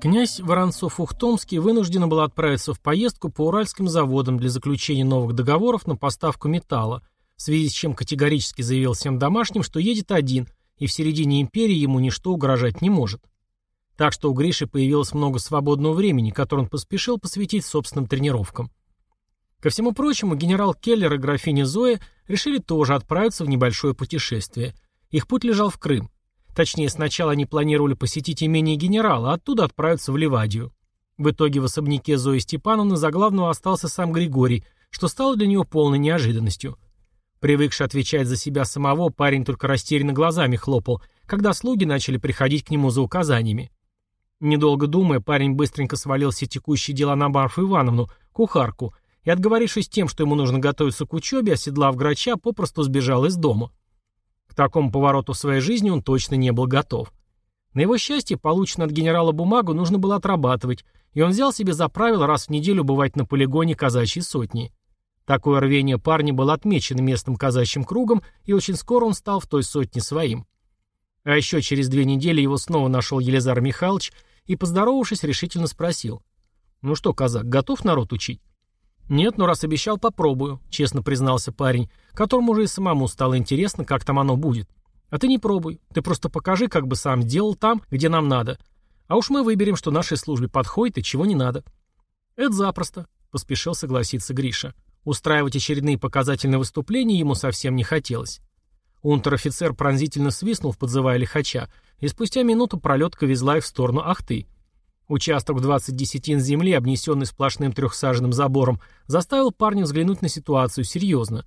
Князь Воронцов-Ухтомский вынужден был отправиться в поездку по уральским заводам для заключения новых договоров на поставку металла, в связи с чем категорически заявил всем домашним, что едет один, и в середине империи ему ничто угрожать не может. Так что у Гриши появилось много свободного времени, которое он поспешил посвятить собственным тренировкам. Ко всему прочему, генерал Келлер и графиня Зоя решили тоже отправиться в небольшое путешествие. Их путь лежал в Крым. Точнее, сначала они планировали посетить имение генерала, а оттуда отправиться в Ливадию. В итоге в особняке Зои Степановны за главного остался сам Григорий, что стало для него полной неожиданностью. Привыкший отвечать за себя самого, парень только растерянно глазами хлопал, когда слуги начали приходить к нему за указаниями. Недолго думая, парень быстренько свалил все текущие дела на Марфу Ивановну, кухарку, и, отговорившись тем, что ему нужно готовиться к учебе, оседлав грача, попросту сбежал из дома. Такому повороту в своей жизни он точно не был готов. На его счастье, полученную от генерала бумагу нужно было отрабатывать, и он взял себе за правило раз в неделю бывать на полигоне казачьей сотни. Такое рвение парня было отмечено местным казачьим кругом, и очень скоро он стал в той сотне своим. А еще через две недели его снова нашел Елизар Михайлович и, поздоровавшись, решительно спросил. «Ну что, казак, готов народ учить?» «Нет, но раз обещал, попробую», — честно признался парень, которому уже и самому стало интересно, как там оно будет. «А ты не пробуй, ты просто покажи, как бы сам сделал там, где нам надо. А уж мы выберем, что нашей службе подходит и чего не надо». «Это запросто», — поспешил согласиться Гриша. Устраивать очередные показательные выступления ему совсем не хотелось. Унтер-офицер пронзительно свистнул, подзывая лихача, и спустя минуту пролетка везла их в сторону Ахты. Участок в 20 десятин земли, обнесенный сплошным трехсаженным забором, заставил парня взглянуть на ситуацию серьезно.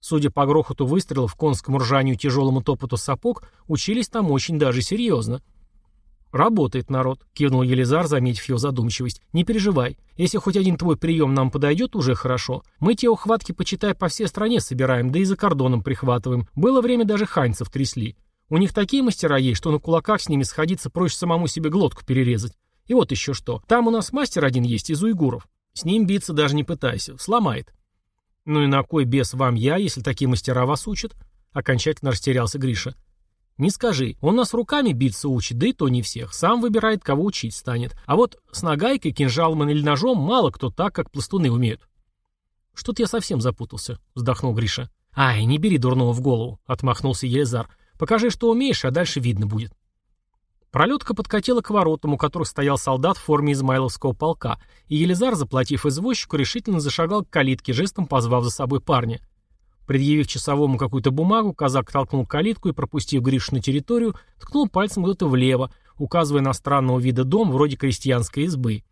Судя по грохоту выстрелов, конскому ржанию тяжелому топоту сапог, учились там очень даже серьезно. «Работает народ», — кивнул Елизар, заметив его задумчивость. «Не переживай. Если хоть один твой прием нам подойдет, уже хорошо. Мы те ухватки, почитай, по всей стране собираем, да и за кордоном прихватываем. Было время, даже ханьцев трясли. У них такие мастера есть, что на кулаках с ними сходиться проще самому себе глотку перерезать. И вот еще что. Там у нас мастер один есть из уйгуров. С ним биться даже не пытайся. Сломает». «Ну и на кой бес вам я, если такие мастера вас учат?» Окончательно растерялся Гриша. Не скажи, он нас руками биться учит, да и то не всех. Сам выбирает, кого учить станет. А вот с нагайкой, кинжалом или ножом мало кто так, как пластуны умеют. Что-то я совсем запутался, вздохнул Гриша. Ай, не бери дурного в голову, отмахнулся Елизар. Покажи, что умеешь, а дальше видно будет. Пролетка подкатила к воротам, у которых стоял солдат в форме Измайловского полка, и Елизар, заплатив извозчику, решительно зашагал к калитке, жестом позвав за собой парня. Предъявив часовому какую-то бумагу, казак толкнул калитку и, пропустив Гришу на территорию, ткнул пальцем куда-то влево, указывая на странного вида дом, вроде крестьянской избы.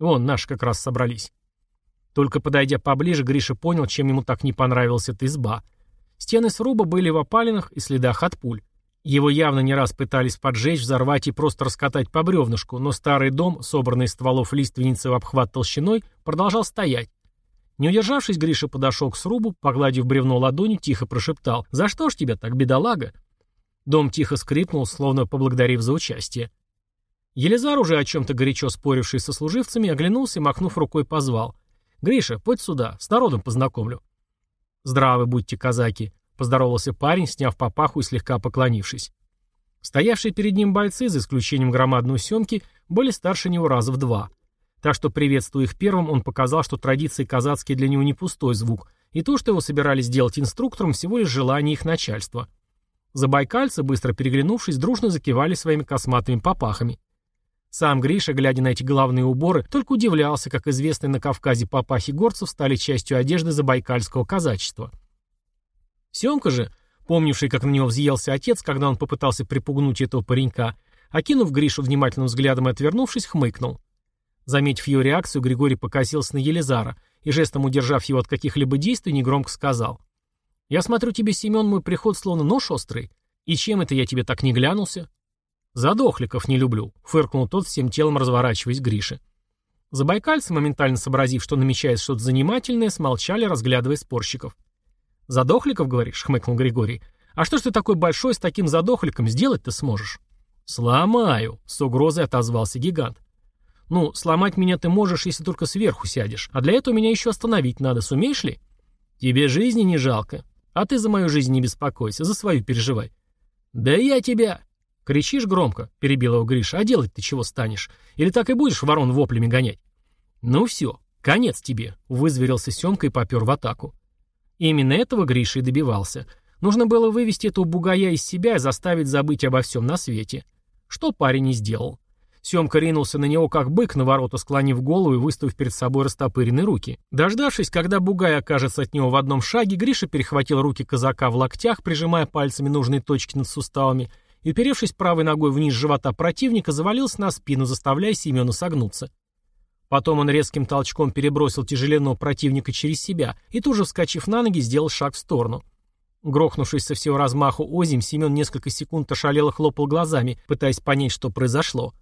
Вон, наши как раз собрались. Только подойдя поближе, Гриша понял, чем ему так не понравилась эта изба. Стены сруба были в опалинах и следах от пуль. Его явно не раз пытались поджечь, взорвать и просто раскатать по бревнышку, но старый дом, собранный из стволов лиственницы в обхват толщиной, продолжал стоять, не удержавшись, Гриша подошел к срубу, погладив бревно ладонью, тихо прошептал «За что ж тебя так, бедолага?» Дом тихо скрипнул, словно поблагодарив за участие. Елизар, уже о чем-то горячо споривший со служивцами, оглянулся и, махнув рукой, позвал. «Гриша, подь сюда, с народом познакомлю». «Здравы будьте, казаки», — поздоровался парень, сняв папаху и слегка поклонившись. Стоявшие перед ним бойцы, за исключением громадной семки, были старше него раза в два — так что, приветствуя их первым, он показал, что традиции казацкие для него не пустой звук, и то, что его собирались сделать инструктором, всего лишь желание их начальства. Забайкальцы, быстро переглянувшись, дружно закивали своими косматыми попахами. Сам Гриша, глядя на эти головные уборы, только удивлялся, как известные на Кавказе попахи горцев стали частью одежды забайкальского казачества. Семка же, помнивший, как на него взъелся отец, когда он попытался припугнуть этого паренька, окинув Гришу внимательным взглядом и отвернувшись, хмыкнул. Заметив ее реакцию, Григорий покосился на Елизара и, жестом удержав его от каких-либо действий, негромко сказал. «Я смотрю тебе, Семен, мой приход словно нож острый. И чем это я тебе так не глянулся?» «Задохликов не люблю», — фыркнул тот, всем телом разворачиваясь к Грише. Забайкальцы, моментально сообразив, что намечается что-то занимательное, смолчали, разглядывая спорщиков. «Задохликов, говоришь?» — хмыкнул Григорий. «А что ж ты такой большой с таким задохликом сделать-то сможешь?» «Сломаю», — с угрозой отозвался гигант. Ну, сломать меня ты можешь, если только сверху сядешь. А для этого меня еще остановить надо, сумеешь ли? Тебе жизни не жалко. А ты за мою жизнь не беспокойся, за свою переживай. Да я тебя... «Кричишь громко?» — перебил его Гриша. «А делать ты чего станешь? Или так и будешь ворон воплями гонять?» «Ну все, конец тебе», — вызверился Семка и попер в атаку. Именно этого Гриша и добивался. Нужно было вывести этого бугая из себя и заставить забыть обо всем на свете. Что парень не сделал. Семка ринулся на него как бык на ворота, склонив голову и выставив перед собой растопыренные руки. Дождавшись, когда бугай окажется от него в одном шаге, Гриша перехватил руки казака в локтях, прижимая пальцами нужные точки над суставами, и, уперевшись правой ногой вниз живота противника, завалился на спину, заставляя Семена согнуться. Потом он резким толчком перебросил тяжеленного противника через себя и тут же, вскочив на ноги, сделал шаг в сторону. Грохнувшись со всего размаху озимь, Семен несколько секунд ошалело хлопал глазами, пытаясь понять, что произошло.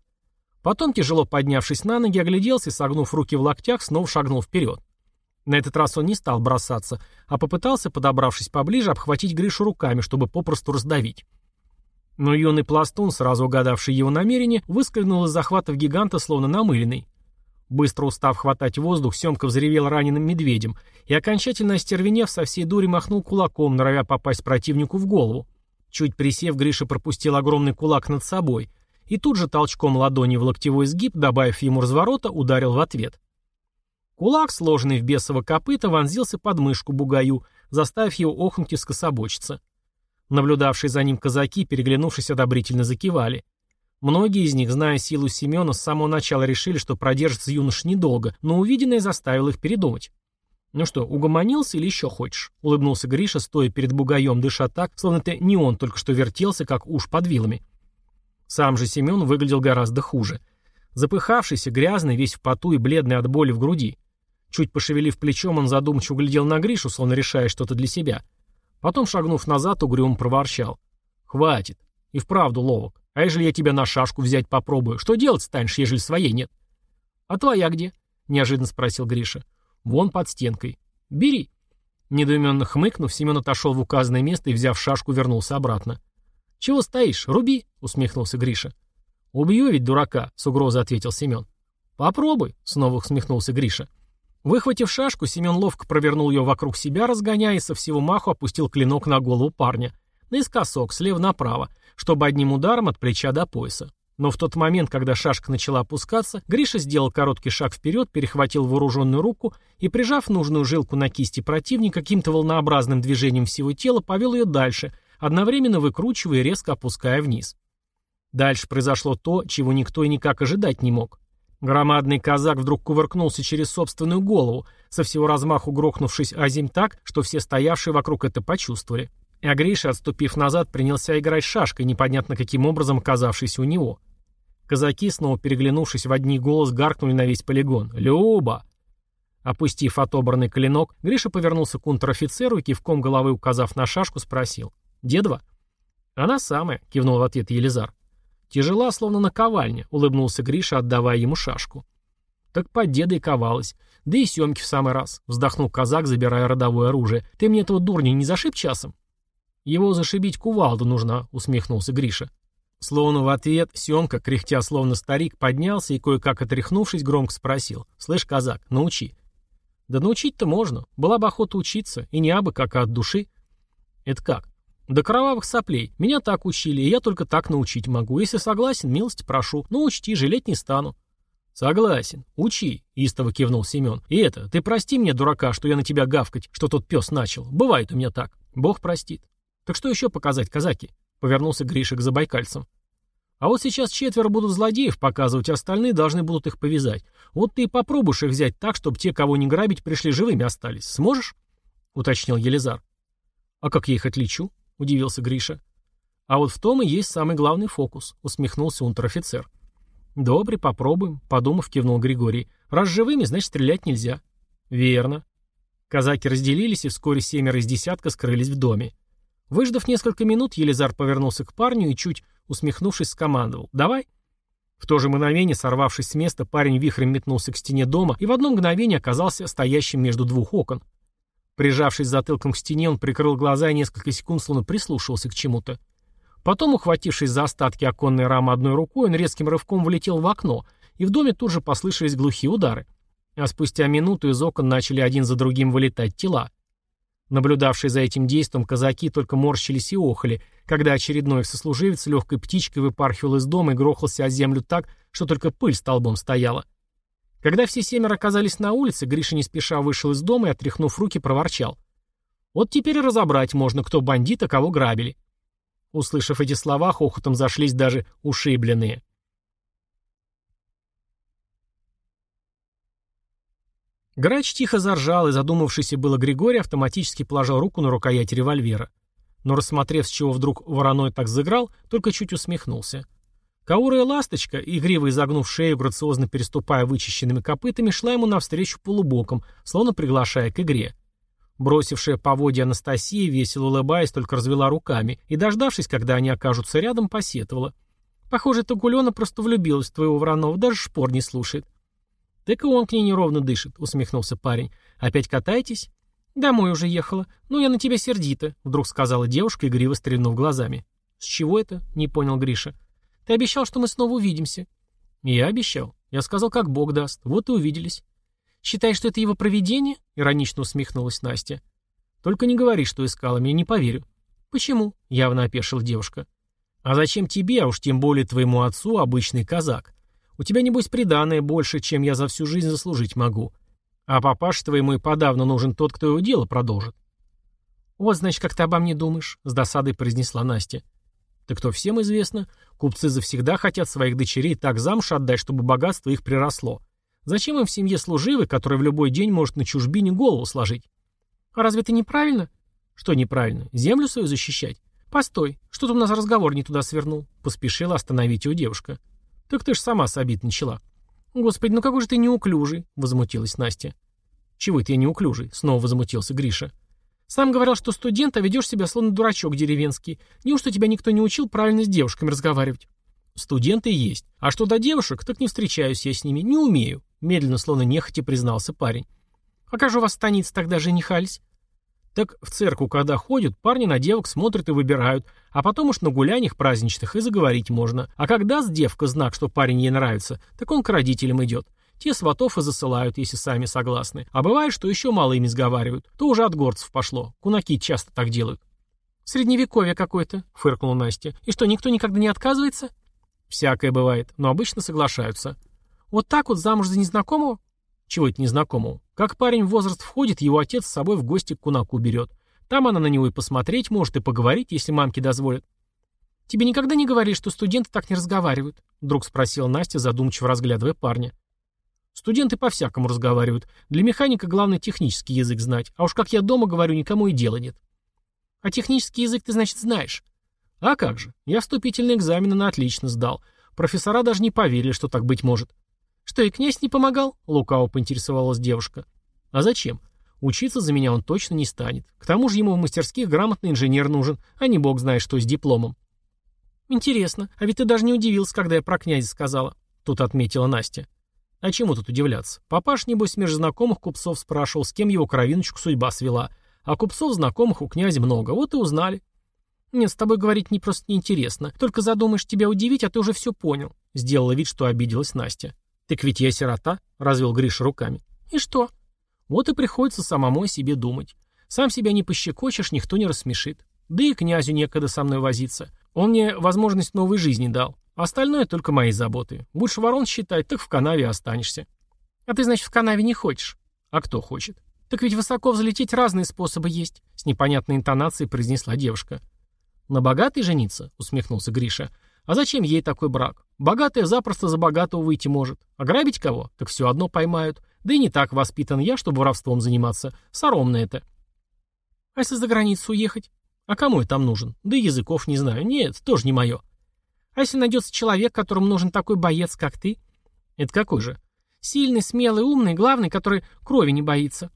Потом, тяжело поднявшись на ноги, огляделся и, согнув руки в локтях, снова шагнул вперед. На этот раз он не стал бросаться, а попытался, подобравшись поближе, обхватить Гришу руками, чтобы попросту раздавить. Но юный пластун, сразу угадавший его намерение, выскользнул из захватов гиганта, словно намыленный. Быстро устав хватать воздух, Семка взревел раненым медведем и, окончательно остервенев, со всей дури махнул кулаком, норовя попасть противнику в голову. Чуть присев, Гриша пропустил огромный кулак над собой, и тут же толчком ладони в локтевой сгиб, добавив ему разворота, ударил в ответ. Кулак, сложенный в бесово копыта, вонзился под мышку бугаю, заставив его охнуть и скособочиться. Наблюдавшие за ним казаки, переглянувшись, одобрительно закивали. Многие из них, зная силу Семена, с самого начала решили, что продержится юнош недолго, но увиденное заставило их передумать. «Ну что, угомонился или еще хочешь?» — улыбнулся Гриша, стоя перед бугаем, дыша так, словно это не он только что вертелся, как уж под вилами. Сам же Семен выглядел гораздо хуже. Запыхавшийся, грязный, весь в поту и бледный от боли в груди. Чуть пошевелив плечом, он задумчиво глядел на Гришу, словно решая что-то для себя. Потом, шагнув назад, угрюм проворчал. «Хватит. И вправду ловок. А ежели я тебя на шашку взять попробую, что делать станешь, ежели своей нет?» «А твоя где?» — неожиданно спросил Гриша. «Вон под стенкой. Бери». Недоуменно хмыкнув, Семен отошел в указанное место и, взяв шашку, вернулся обратно. «Чего стоишь? Руби!» — усмехнулся Гриша. «Убью ведь дурака», — с угрозой ответил Семен. «Попробуй», — снова усмехнулся Гриша. Выхватив шашку, Семен ловко провернул ее вокруг себя, разгоняя, и со всего маху опустил клинок на голову парня. Наискосок, слева направо, чтобы одним ударом от плеча до пояса. Но в тот момент, когда шашка начала опускаться, Гриша сделал короткий шаг вперед, перехватил вооруженную руку и, прижав нужную жилку на кисти противника, каким-то волнообразным движением всего тела, повел ее дальше — одновременно выкручивая и резко опуская вниз. Дальше произошло то, чего никто и никак ожидать не мог. Громадный казак вдруг кувыркнулся через собственную голову, со всего размаху грохнувшись озим так, что все стоявшие вокруг это почувствовали. А Гриша, отступив назад, принялся играть шашкой, непонятно каким образом оказавшейся у него. Казаки, снова переглянувшись в одни голос, гаркнули на весь полигон. «Люба!» Опустив отобранный клинок, Гриша повернулся к унтер-офицеру и, кивком головы указав на шашку, спросил. «Дедова?» «Она самая», — кивнул в ответ Елизар. «Тяжела, словно наковальня», — улыбнулся Гриша, отдавая ему шашку. «Так под деда и ковалась. Да и семки в самый раз», — вздохнул казак, забирая родовое оружие. «Ты мне этого дурня не зашиб часом?» «Его зашибить кувалда нужна», — усмехнулся Гриша. Словно в ответ, Семка, кряхтя словно старик, поднялся и, кое-как отряхнувшись, громко спросил. «Слышь, казак, научи». «Да научить-то можно. Была бы охота учиться. И не абы как, а от души». «Это как?» До кровавых соплей. Меня так учили, и я только так научить могу. Если согласен, милости прошу. Ну, учти, жалеть не стану. Согласен. Учи, истово кивнул Семен. И это, ты прости мне, дурака, что я на тебя гавкать, что тот пес начал. Бывает у меня так. Бог простит. Так что еще показать, казаки? Повернулся Гриша к забайкальцам. А вот сейчас четверо будут злодеев показывать, а остальные должны будут их повязать. Вот ты и попробуешь их взять так, чтобы те, кого не грабить, пришли живыми остались. Сможешь? Уточнил Елизар. А как я их отличу? — удивился Гриша. «А вот в том и есть самый главный фокус», — усмехнулся унтер-офицер. «Добре, попробуем», — подумав, кивнул Григорий. «Раз живыми, значит, стрелять нельзя». «Верно». Казаки разделились, и вскоре семеро из десятка скрылись в доме. Выждав несколько минут, Елизар повернулся к парню и, чуть усмехнувшись, скомандовал. «Давай». В то же мгновение, сорвавшись с места, парень вихрем метнулся к стене дома и в одно мгновение оказался стоящим между двух окон. Прижавшись затылком к стене, он прикрыл глаза и несколько секунд словно прислушивался к чему-то. Потом, ухватившись за остатки оконной рамы одной рукой, он резким рывком влетел в окно, и в доме тут же послышались глухие удары. А спустя минуту из окон начали один за другим вылетать тела. Наблюдавшие за этим действом казаки только морщились и охали, когда очередной их сослуживец легкой птичкой выпархивал из дома и грохался о землю так, что только пыль столбом стояла. Когда все семеро оказались на улице, Гриша не спеша вышел из дома и, отряхнув руки, проворчал. «Вот теперь разобрать можно, кто бандит, а кого грабили». Услышав эти слова, хохотом зашлись даже ушибленные. Грач тихо заржал, и задумавшийся было Григорий автоматически положил руку на рукоять револьвера. Но, рассмотрев, с чего вдруг вороной так заиграл, только чуть усмехнулся. Каурая ласточка, игриво изогнув шею, грациозно переступая вычищенными копытами, шла ему навстречу полубоком, словно приглашая к игре. Бросившая поводья Анастасия, весело улыбаясь, только развела руками и, дождавшись, когда они окажутся рядом, посетовала. «Похоже, эта гулена просто влюбилась в твоего Воронова, даже шпор не слушает». «Так и он к ней неровно дышит», — усмехнулся парень. «Опять катаетесь?» «Домой уже ехала. Ну, я на тебя сердита», — вдруг сказала девушка, игриво стрельнув глазами. «С чего это?» — не понял Гриша. «Ты обещал, что мы снова увидимся». «Я обещал. Я сказал, как Бог даст. Вот и увиделись». «Считаешь, что это его провидение?» — иронично усмехнулась Настя. «Только не говори, что искала, мне не поверю». «Почему?» — явно опешила девушка. «А зачем тебе, а уж тем более твоему отцу, обычный казак? У тебя, небось, приданное больше, чем я за всю жизнь заслужить могу. А папаше твоему и подавно нужен тот, кто его дело продолжит». «Вот, значит, как ты обо мне думаешь», — с досадой произнесла Настя. «Так то всем известно. Купцы завсегда хотят своих дочерей так замуж отдать, чтобы богатство их приросло. Зачем им в семье служивый, который в любой день может на чужбине голову сложить? А разве это неправильно? Что неправильно? Землю свою защищать? Постой, что-то у нас разговор не туда свернул. Поспешила остановить его девушка. Так ты ж сама с обид начала. Господи, ну какой же ты неуклюжий, возмутилась Настя. Чего это я неуклюжий? Снова возмутился Гриша. Сам говорил, что студент, а ведешь себя словно дурачок деревенский. Неужто тебя никто не учил правильно с девушками разговаривать? Студенты есть. А что до девушек, так не встречаюсь я с ними, не умею. Медленно, словно нехотя признался парень. А как же у вас в станице тогда женихались? Так в церковь, когда ходят, парни на девок смотрят и выбирают, а потом уж на гуляниях праздничных и заговорить можно. А когда с девка знак, что парень ей нравится, так он к родителям идет. Те сватов и засылают, если сами согласны. А бывает, что еще малыми сговаривают. То уже от горцев пошло. Кунаки часто так делают. «Средневековье какое-то», — фыркнула Настя. «И что, никто никогда не отказывается?» «Всякое бывает, но обычно соглашаются». «Вот так вот замуж за незнакомого?» Чего это незнакомого? Как парень в возраст входит, его отец с собой в гости к кунаку берет. Там она на него и посмотреть может, и поговорить, если мамки дозволят. «Тебе никогда не говорили, что студенты так не разговаривают?» Вдруг спросила Настя, задумчиво разглядывая парня. «Студенты по-всякому разговаривают. Для механика главное технический язык знать. А уж как я дома говорю, никому и дела нет». «А технический язык ты, значит, знаешь?» «А как же? Я вступительные экзамены на отлично сдал. Профессора даже не поверили, что так быть может». «Что, и князь не помогал?» — лукаво поинтересовалась девушка. «А зачем? Учиться за меня он точно не станет. К тому же ему в мастерских грамотный инженер нужен, а не бог знает, что с дипломом». «Интересно, а ведь ты даже не удивился, когда я про князя сказала», — тут отметила Настя. «А чему тут удивляться? Папаш, небось, между знакомых купцов спрашивал, с кем его кровиночку судьба свела. А купцов знакомых у князя много, вот и узнали». «Нет, с тобой говорить не просто неинтересно. Только задумаешь тебя удивить, а ты уже все понял», — сделала вид, что обиделась Настя. «Так ведь я сирота», — развел Гриша руками. «И что?» «Вот и приходится самому о себе думать. Сам себя не пощекочешь, никто не рассмешит. Да и князю некогда со мной возиться. Он мне возможность новой жизни дал. Остальное только мои заботы. Будешь ворон считать, так в канаве останешься». «А ты, значит, в канаве не хочешь?» «А кто хочет?» «Так ведь высоко взлететь разные способы есть», — с непонятной интонацией произнесла девушка. «На богатой жениться?» — усмехнулся Гриша. А зачем ей такой брак? Богатая запросто за богатого выйти может. Ограбить кого? Так все одно поймают. Да и не так воспитан я, чтобы воровством заниматься. Сором на это. А если за границу уехать? А кому я там нужен? Да и языков не знаю. Нет, тоже не мое. А если найдется человек, которому нужен такой боец, как ты? Это какой же? Сильный, смелый, умный, главный, который крови не боится.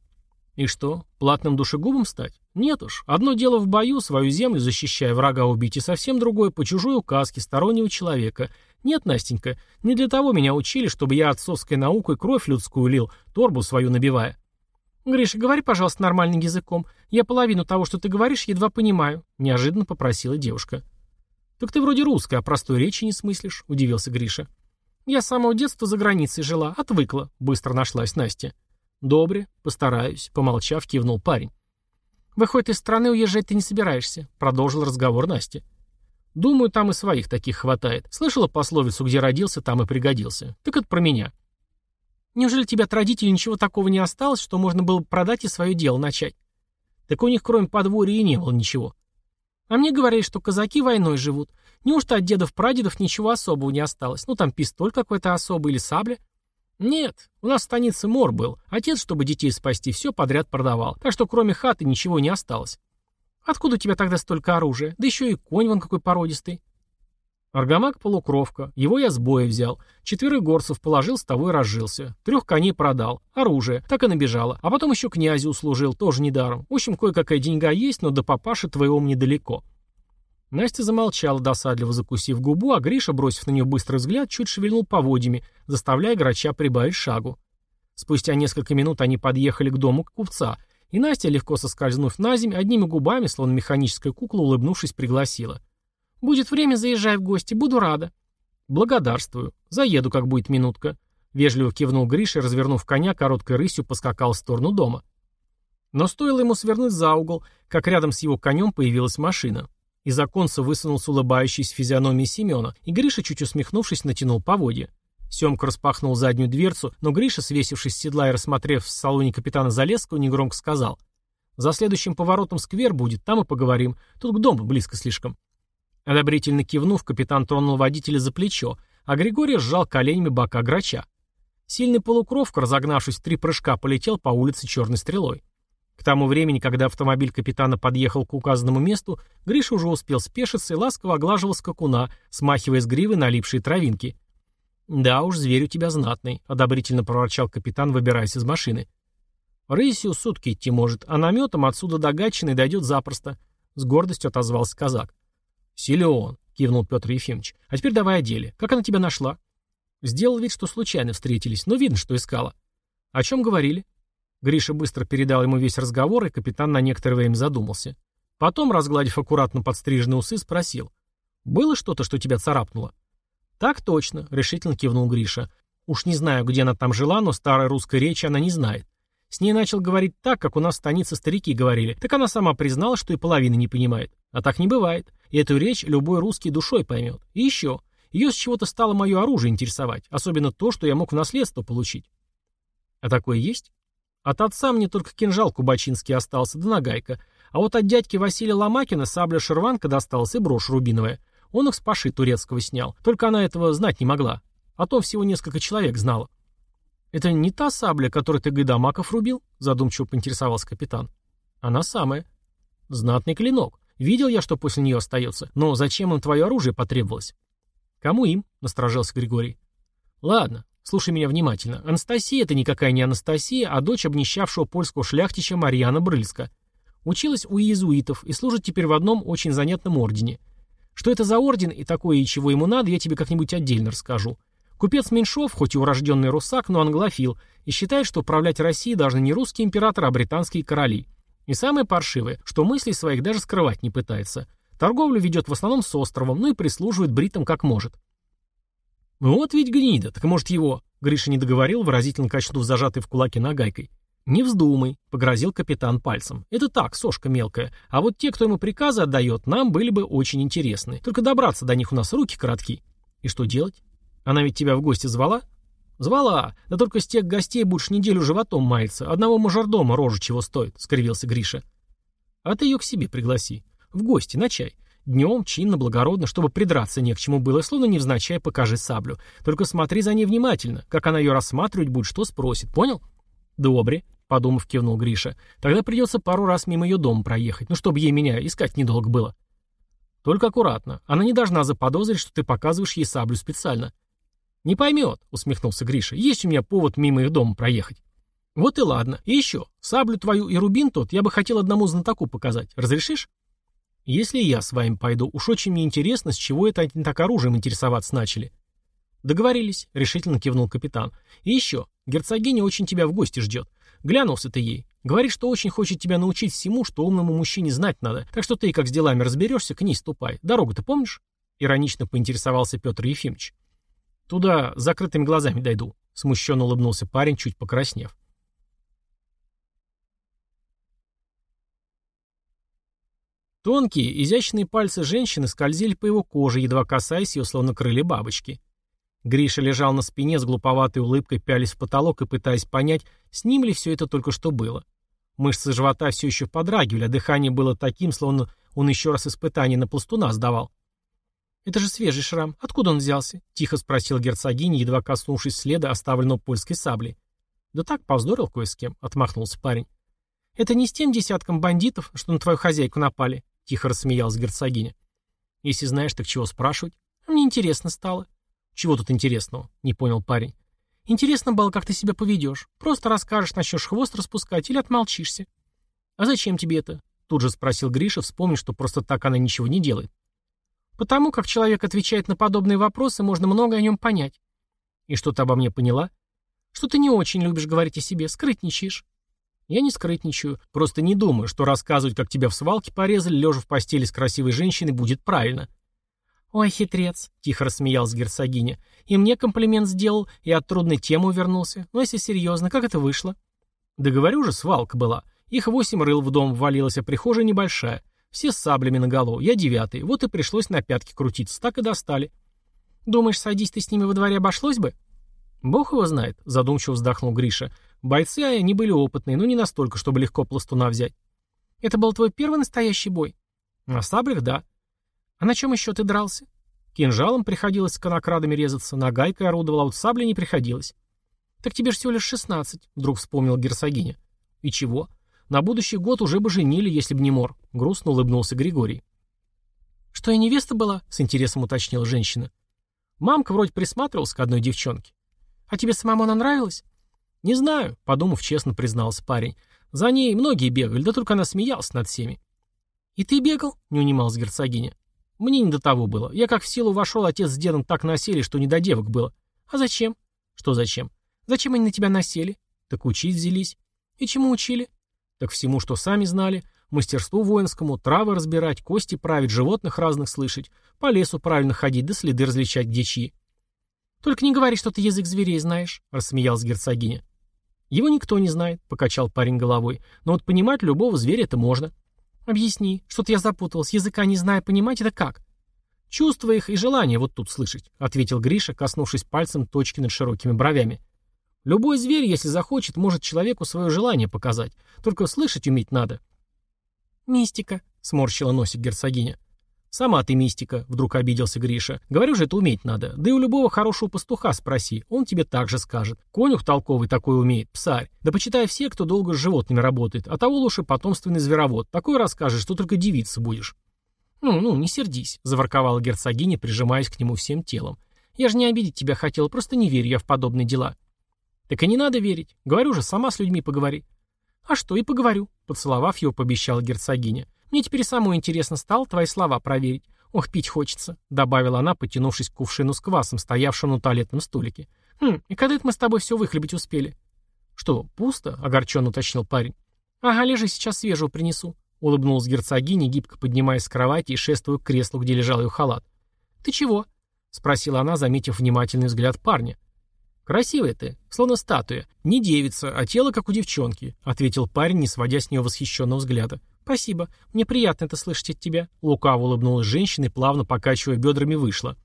И что, платным душегубом стать? Нет уж. Одно дело в бою, свою землю защищая, врага убить, и совсем другое по чужой указке стороннего человека. Нет, Настенька, не для того меня учили, чтобы я отцовской наукой кровь людскую лил, торбу свою набивая. Гриша, говори, пожалуйста, нормальным языком. Я половину того, что ты говоришь, едва понимаю, неожиданно попросила девушка. Так ты вроде русская, а простой речи не смыслишь, удивился Гриша. Я с самого детства за границей жила, отвыкла, быстро нашлась Настя. «Добре, постараюсь», — помолчав, кивнул парень. «Выходит, из страны уезжать ты не собираешься», — продолжил разговор Настя. Думаю, там и своих таких хватает. Слышала пословицу, где родился, там и пригодился. Так это про меня. Неужели тебе от родителей ничего такого не осталось, что можно было продать и свое дело начать? Так у них кроме подворья и не было ничего. А мне говорили, что казаки войной живут. Неужто от дедов-прадедов ничего особого не осталось? Ну, там пистоль какой-то особый или сабля? Нет, у нас в станице мор был. Отец, чтобы детей спасти, все подряд продавал. Так что кроме хаты ничего не осталось. Откуда у тебя тогда столько оружия? Да еще и конь вон какой породистый. Аргамак полукровка. Его я с боя взял. Четверых горцев положил, с того и разжился. Трех коней продал. Оружие. Так и набежало. А потом еще князю услужил, тоже недаром. В общем, кое-какая деньга есть, но до папаши твоего мне далеко. Настя замолчала, досадливо закусив губу, а Гриша, бросив на нее быстрый взгляд, чуть шевельнул поводьями, заставляя грача прибавить шагу. Спустя несколько минут они подъехали к дому купца, и Настя, легко соскользнув на землю, одними губами, словно механическая кукла, улыбнувшись, пригласила. «Будет время, заезжай в гости, буду рада». «Благодарствую. Заеду, как будет минутка». Вежливо кивнул Гриша и, развернув коня, короткой рысью поскакал в сторону дома. Но стоило ему свернуть за угол, как рядом с его конем появилась машина. Из оконца высунулся улыбающийся физиономией Семена, и Гриша, чуть усмехнувшись, натянул поводья. Семка распахнул заднюю дверцу, но Гриша, свесившись с седла и рассмотрев в салоне капитана Залесского, негромко сказал. «За следующим поворотом сквер будет, там и поговорим. Тут к дому близко слишком». Одобрительно кивнув, капитан тронул водителя за плечо, а Григорий сжал коленями бока грача. Сильный полукровка, разогнавшись в три прыжка, полетел по улице черной стрелой. К тому времени, когда автомобиль капитана подъехал к указанному месту, Гриша уже успел спешиться и ласково оглаживал скакуна, смахивая с гривы налипшие травинки. «Да уж, зверь у тебя знатный», — одобрительно проворчал капитан, выбираясь из машины. «Рысью сутки идти может, а наметом отсюда до Гатчины дойдет запросто», — с гордостью отозвался казак. «Силен», — кивнул Петр Ефимович. «А теперь давай о деле. Как она тебя нашла?» Сделал вид, что случайно встретились, но видно, что искала. «О чем говорили?» Гриша быстро передал ему весь разговор, и капитан на некоторое время задумался. Потом, разгладив аккуратно подстриженные усы, спросил. «Было что-то, что тебя царапнуло?» «Так точно», — решительно кивнул Гриша. «Уж не знаю, где она там жила, но старой русской речи она не знает. С ней начал говорить так, как у нас в станице старики говорили. Так она сама признала, что и половины не понимает. А так не бывает. И эту речь любой русский душой поймет. И еще. Ее с чего-то стало мое оружие интересовать. Особенно то, что я мог в наследство получить. А такое есть? От отца мне только кинжал кубачинский остался, да нагайка. А вот от дядьки Василия Ломакина сабля-шерванка досталась и брошь рубиновая. Он их с Паши турецкого снял. Только она этого знать не могла. А то всего несколько человек знало. «Это не та сабля, которой ты Гайдамаков рубил?» Задумчиво поинтересовался капитан. «Она самая». «Знатный клинок. Видел я, что после нее остается. Но зачем им твое оружие потребовалось?» «Кому им?» — насторожился Григорий. «Ладно, слушай меня внимательно. Анастасия — это никакая не Анастасия, а дочь обнищавшего польского шляхтича Марьяна Брыльска. Училась у иезуитов и служит теперь в одном очень занятном ордене. Что это за орден и такое, и чего ему надо, я тебе как-нибудь отдельно расскажу. Купец Меньшов, хоть и урожденный русак, но англофил, и считает, что управлять Россией должны не русский император, а британские короли. И самое паршивое, что мыслей своих даже скрывать не пытается. Торговлю ведет в основном с островом, ну и прислуживает бритам как может. Вот ведь гнида, так может его... Гриша не договорил, выразительно качнув зажатой в кулаке нагайкой. «Не вздумай», — погрозил капитан пальцем. «Это так, сошка мелкая. А вот те, кто ему приказы отдает, нам были бы очень интересны. Только добраться до них у нас руки коротки. И что делать? Она ведь тебя в гости звала?» «Звала. Да только с тех гостей будешь неделю животом маяться. Одного мажордома рожа чего стоит», — скривился Гриша. «А ты ее к себе пригласи. В гости, на чай. Днем, чинно, благородно, чтобы придраться не к чему было, словно невзначай покажи саблю. Только смотри за ней внимательно. Как она ее рассматривать будет, что спросит. Понял?» «Добре», — подумав, кивнул Гриша. «Тогда придется пару раз мимо ее дома проехать, ну, чтобы ей меня искать недолго было». «Только аккуратно. Она не должна заподозрить, что ты показываешь ей саблю специально». «Не поймет», — усмехнулся Гриша. «Есть у меня повод мимо их дома проехать». «Вот и ладно. И еще. Саблю твою и рубин тот я бы хотел одному знатоку показать. Разрешишь?» «Если я с вами пойду, уж очень мне интересно, с чего это они так оружием интересоваться начали». «Договорились», — решительно кивнул капитан. «И еще. Герцогиня очень тебя в гости ждет. Глянулся ты ей. Говорит, что очень хочет тебя научить всему, что умному мужчине знать надо. Так что ты, как с делами разберешься, к ней ступай. Дорогу ты помнишь?» Иронично поинтересовался Петр Ефимович. «Туда закрытыми глазами дойду», — смущенно улыбнулся парень, чуть покраснев. Тонкие, изящные пальцы женщины скользили по его коже, едва касаясь ее, словно крылья бабочки. Гриша лежал на спине с глуповатой улыбкой, пялись в потолок и пытаясь понять, с ним ли все это только что было. Мышцы живота все еще подрагивали, а дыхание было таким, словно он еще раз испытание на пластуна сдавал. «Это же свежий шрам. Откуда он взялся?» — тихо спросил герцогиня, едва коснувшись следа, оставленного польской саблей. «Да так, повздорил кое с кем», — отмахнулся парень. «Это не с тем десятком бандитов, что на твою хозяйку напали?» — тихо рассмеялась герцогиня. «Если знаешь, так чего спрашивать? А мне интересно стало». «Чего тут интересного?» — не понял парень. «Интересно было, как ты себя поведешь. Просто расскажешь, начнешь хвост распускать или отмолчишься». «А зачем тебе это?» — тут же спросил Гриша, вспомнив, что просто так она ничего не делает. «Потому как человек отвечает на подобные вопросы, можно много о нем понять». «И что ты обо мне поняла?» «Что ты не очень любишь говорить о себе, скрытничаешь». «Я не скрытничаю, просто не думаю, что рассказывать, как тебя в свалке порезали, лежа в постели с красивой женщиной, будет правильно». «Ой, хитрец», — тихо рассмеялась герцогиня. «И мне комплимент сделал, и от трудной темы увернулся. Но если серьезно, как это вышло?» «Да говорю же, свалка была. Их восемь рыл в дом ввалилась, а прихожая небольшая. Все с саблями наголо. Я девятый. Вот и пришлось на пятки крутиться. Так и достали». «Думаешь, садись ты с ними во дворе обошлось бы?» «Бог его знает», — задумчиво вздохнул Гриша. «Бойцы, а они были опытные, но не настолько, чтобы легко пластуна взять». «Это был твой первый настоящий бой?» «На саблях, да». А на чем еще ты дрался? Кинжалом приходилось с конокрадами резаться, нагайкой орудовал, а вот саблей не приходилось. Так тебе же всего лишь шестнадцать, вдруг вспомнил герцогиня. И чего? На будущий год уже бы женили, если бы не мор. Грустно улыбнулся Григорий. Что и невеста была? С интересом уточнила женщина. Мамка вроде присматривалась к одной девчонке. А тебе самому она нравилась? Не знаю, подумав, честно признался парень. За ней многие бегали, да только она смеялась над всеми. И ты бегал? Не унималась герцогиня. Мне не до того было. Я как в силу вошел, отец с дедом так насели, что не до девок было. А зачем? Что зачем? Зачем они на тебя насели? Так учить взялись. И чему учили? Так всему, что сами знали. Мастерству воинскому, травы разбирать, кости править, животных разных слышать, по лесу правильно ходить, да следы различать где чьи. «Только не говори, что ты язык зверей знаешь», — рассмеялась герцогиня. «Его никто не знает», — покачал парень головой. «Но вот понимать любого зверя это можно». «Объясни, что-то я запутался, языка не знаю, понимать это как?» «Чувства их и желание вот тут слышать», — ответил Гриша, коснувшись пальцем точки над широкими бровями. «Любой зверь, если захочет, может человеку свое желание показать. Только слышать уметь надо». «Мистика», — сморщила носик герцогиня. «Сама ты мистика», — вдруг обиделся Гриша. «Говорю же, это уметь надо. Да и у любого хорошего пастуха спроси, он тебе так же скажет. Конюх толковый такой умеет, псарь. Да почитай все, кто долго с животными работает, а того лучше потомственный зверовод. Такой расскажешь, что только дивиться будешь». «Ну, ну, не сердись», — заворковала герцогиня, прижимаясь к нему всем телом. «Я же не обидеть тебя хотела, просто не верю я в подобные дела». «Так и не надо верить. Говорю же, сама с людьми поговори». «А что, и поговорю», — поцеловав его, пообещала герцогиня. Мне теперь самое интересно стало твои слова проверить. Ох, пить хочется», — добавила она, потянувшись к кувшину с квасом, стоявшему на туалетном столике. «Хм, и когда это мы с тобой все выхлебить успели?» «Что, пусто?» — огорченно уточнил парень. «Ага, лежи, сейчас свежего принесу», — улыбнулась герцогиня, гибко поднимаясь с кровати и шествуя к креслу, где лежал ее халат. «Ты чего?» — спросила она, заметив внимательный взгляд парня. «Красивая ты, словно статуя. Не девица, а тело, как у девчонки», — ответил парень, не сводя с нее восхищенного взгляда. «Спасибо. Мне приятно это слышать от тебя». Лукаво улыбнулась женщина и, плавно покачивая бедрами, вышла.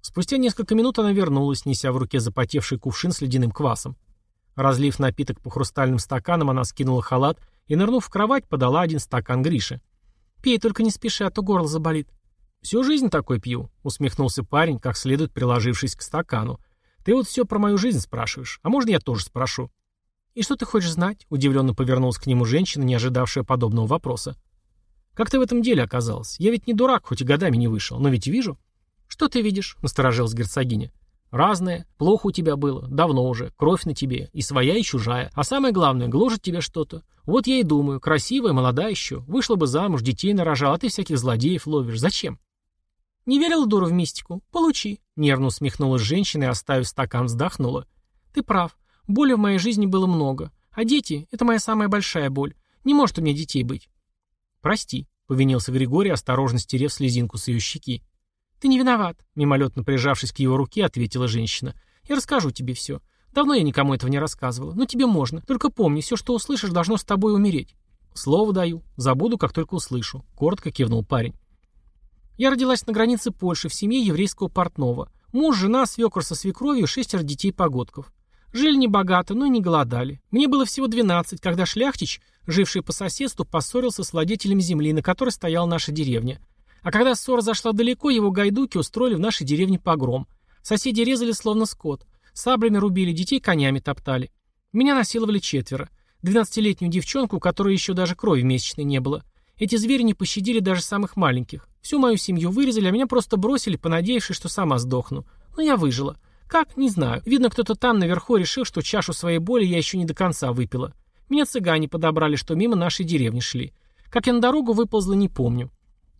Спустя несколько минут она вернулась, неся в руке запотевший кувшин с ледяным квасом. Разлив напиток по хрустальным стаканам, она скинула халат и, нырнув в кровать, подала один стакан Грише. «Пей, только не спеши, а то горло заболит». «Всю жизнь такой пью», — усмехнулся парень, как следует приложившись к стакану. «Ты вот все про мою жизнь спрашиваешь. А можно я тоже спрошу?» «И что ты хочешь знать?» — удивленно повернулась к нему женщина, не ожидавшая подобного вопроса. «Как ты в этом деле оказалась? Я ведь не дурак, хоть и годами не вышел, но ведь вижу». «Что ты видишь?» — насторожилась герцогиня. «Разное. Плохо у тебя было. Давно уже. Кровь на тебе. И своя, и чужая. А самое главное, гложет тебя что-то. Вот я и думаю, красивая, молодая еще. Вышла бы замуж, детей нарожала, а ты всяких злодеев ловишь. Зачем?» «Не верила дура в мистику? Получи!» Нервно усмехнулась женщина и, оставив стакан, вздохнула. «Ты прав. Боли в моей жизни было много. А дети — это моя самая большая боль. Не может у меня детей быть. Прости, — повинился Григорий, осторожно стерев слезинку с ее щеки. Ты не виноват, — мимолетно прижавшись к его руке, ответила женщина. Я расскажу тебе все. Давно я никому этого не рассказывала. Но тебе можно. Только помни, все, что услышишь, должно с тобой умереть. Слово даю. Забуду, как только услышу. Коротко кивнул парень. Я родилась на границе Польши в семье еврейского портного. Муж, жена, свекор со свекровью, шестеро детей-погодков. Жили небогато, но и не голодали. Мне было всего 12, когда шляхтич, живший по соседству, поссорился с владетелем земли, на которой стояла наша деревня. А когда ссора зашла далеко, его гайдуки устроили в нашей деревне погром. Соседи резали словно скот. Саблями рубили, детей конями топтали. Меня насиловали четверо. Двенадцатилетнюю девчонку, у которой еще даже крови месячной не было. Эти звери не пощадили даже самых маленьких. Всю мою семью вырезали, а меня просто бросили, понадеявшись, что сама сдохну. Но я выжила. Как? Не знаю. Видно, кто-то там наверху решил, что чашу своей боли я еще не до конца выпила. Меня цыгане подобрали, что мимо нашей деревни шли. Как я на дорогу выползла, не помню.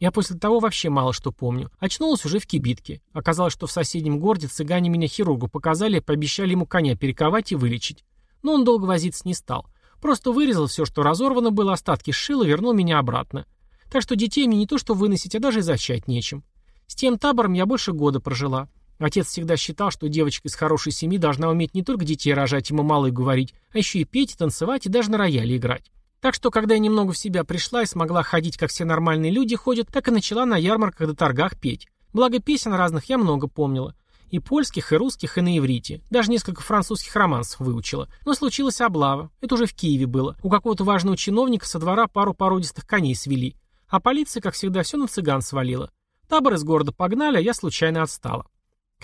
Я после того вообще мало что помню. Очнулась уже в кибитке. Оказалось, что в соседнем городе цыгане меня хирургу показали и пообещали ему коня перековать и вылечить. Но он долго возиться не стал. Просто вырезал все, что разорвано было, остатки сшил и вернул меня обратно. Так что детей мне не то что выносить, а даже и зачать нечем. С тем табором я больше года прожила. Отец всегда считал, что девочка из хорошей семьи должна уметь не только детей рожать, и говорить, а еще и петь, танцевать и даже на рояле играть. Так что, когда я немного в себя пришла и смогла ходить, как все нормальные люди ходят, так и начала на ярмарках да торгах петь. Благо песен разных я много помнила. И польских, и русских, и на иврите. Даже несколько французских романсов выучила. Но случилась облава. Это уже в Киеве было. У какого-то важного чиновника со двора пару породистых коней свели. А полиция, как всегда, все на цыган свалила. Табор из города погнали, а я случайно отстала.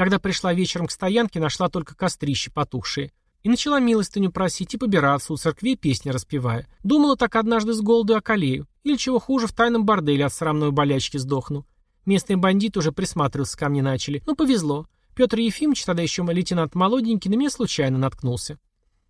Когда пришла вечером к стоянке, нашла только кострище потухшие. И начала милостыню просить и побираться у церкви, песни распевая. Думала так однажды с голоду околею. Или чего хуже, в тайном борделе от срамной болячки сдохну. Местные бандиты уже присматриваться ко мне начали. Но повезло. Петр Ефимович, тогда еще лейтенант молоденький, на меня случайно наткнулся.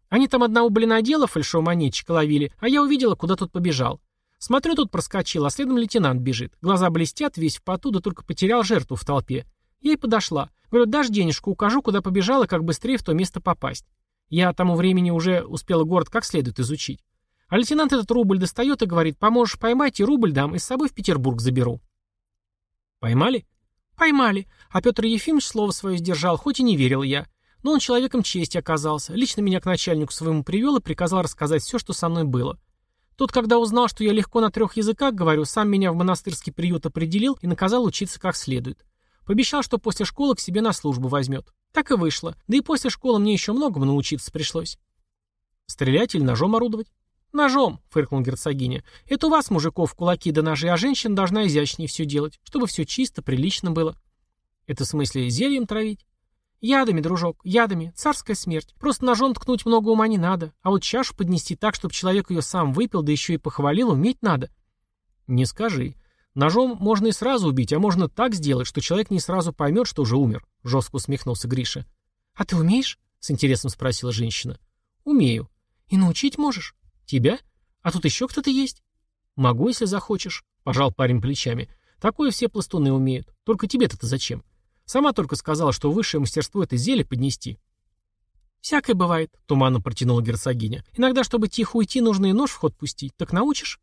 Они там одного блинодела фальшивомонетчика ловили, а я увидела, куда тут побежал. Смотрю, тут проскочил, а следом лейтенант бежит. Глаза блестят, весь в поту, да только потерял жертву в толпе. Я и подошла. Говорю, дашь денежку, укажу, куда побежала, как быстрее в то место попасть. Я тому времени уже успела город как следует изучить. А лейтенант этот рубль достает и говорит, поможешь поймать, и рубль дам, и с собой в Петербург заберу. Поймали? Поймали. А Петр Ефимович слово свое сдержал, хоть и не верил я. Но он человеком чести оказался. Лично меня к начальнику своему привел и приказал рассказать все, что со мной было. Тот, когда узнал, что я легко на трех языках говорю, сам меня в монастырский приют определил и наказал учиться как следует. Пообещал, что после школы к себе на службу возьмет. Так и вышло. Да и после школы мне еще многому научиться пришлось. Стрелять или ножом орудовать? Ножом, фыркнул герцогиня. Это у вас, мужиков, кулаки да ножи, а женщина должна изящнее все делать, чтобы все чисто, прилично было. Это в смысле зельем травить? Ядами, дружок, ядами. Царская смерть. Просто ножом ткнуть много ума не надо. А вот чашу поднести так, чтобы человек ее сам выпил, да еще и похвалил, уметь надо. Не скажи. Ножом можно и сразу убить, а можно так сделать, что человек не сразу поймет, что уже умер», — жестко усмехнулся Гриша. «А ты умеешь?» — с интересом спросила женщина. «Умею. И научить можешь? Тебя? А тут еще кто-то есть?» «Могу, если захочешь», — пожал парень плечами. «Такое все пластуны умеют. Только тебе-то зачем? Сама только сказала, что высшее мастерство — это зелье поднести». «Всякое бывает», — туманно протянула герцогиня. «Иногда, чтобы тихо уйти, нужно и нож в ход пустить. Так научишь?»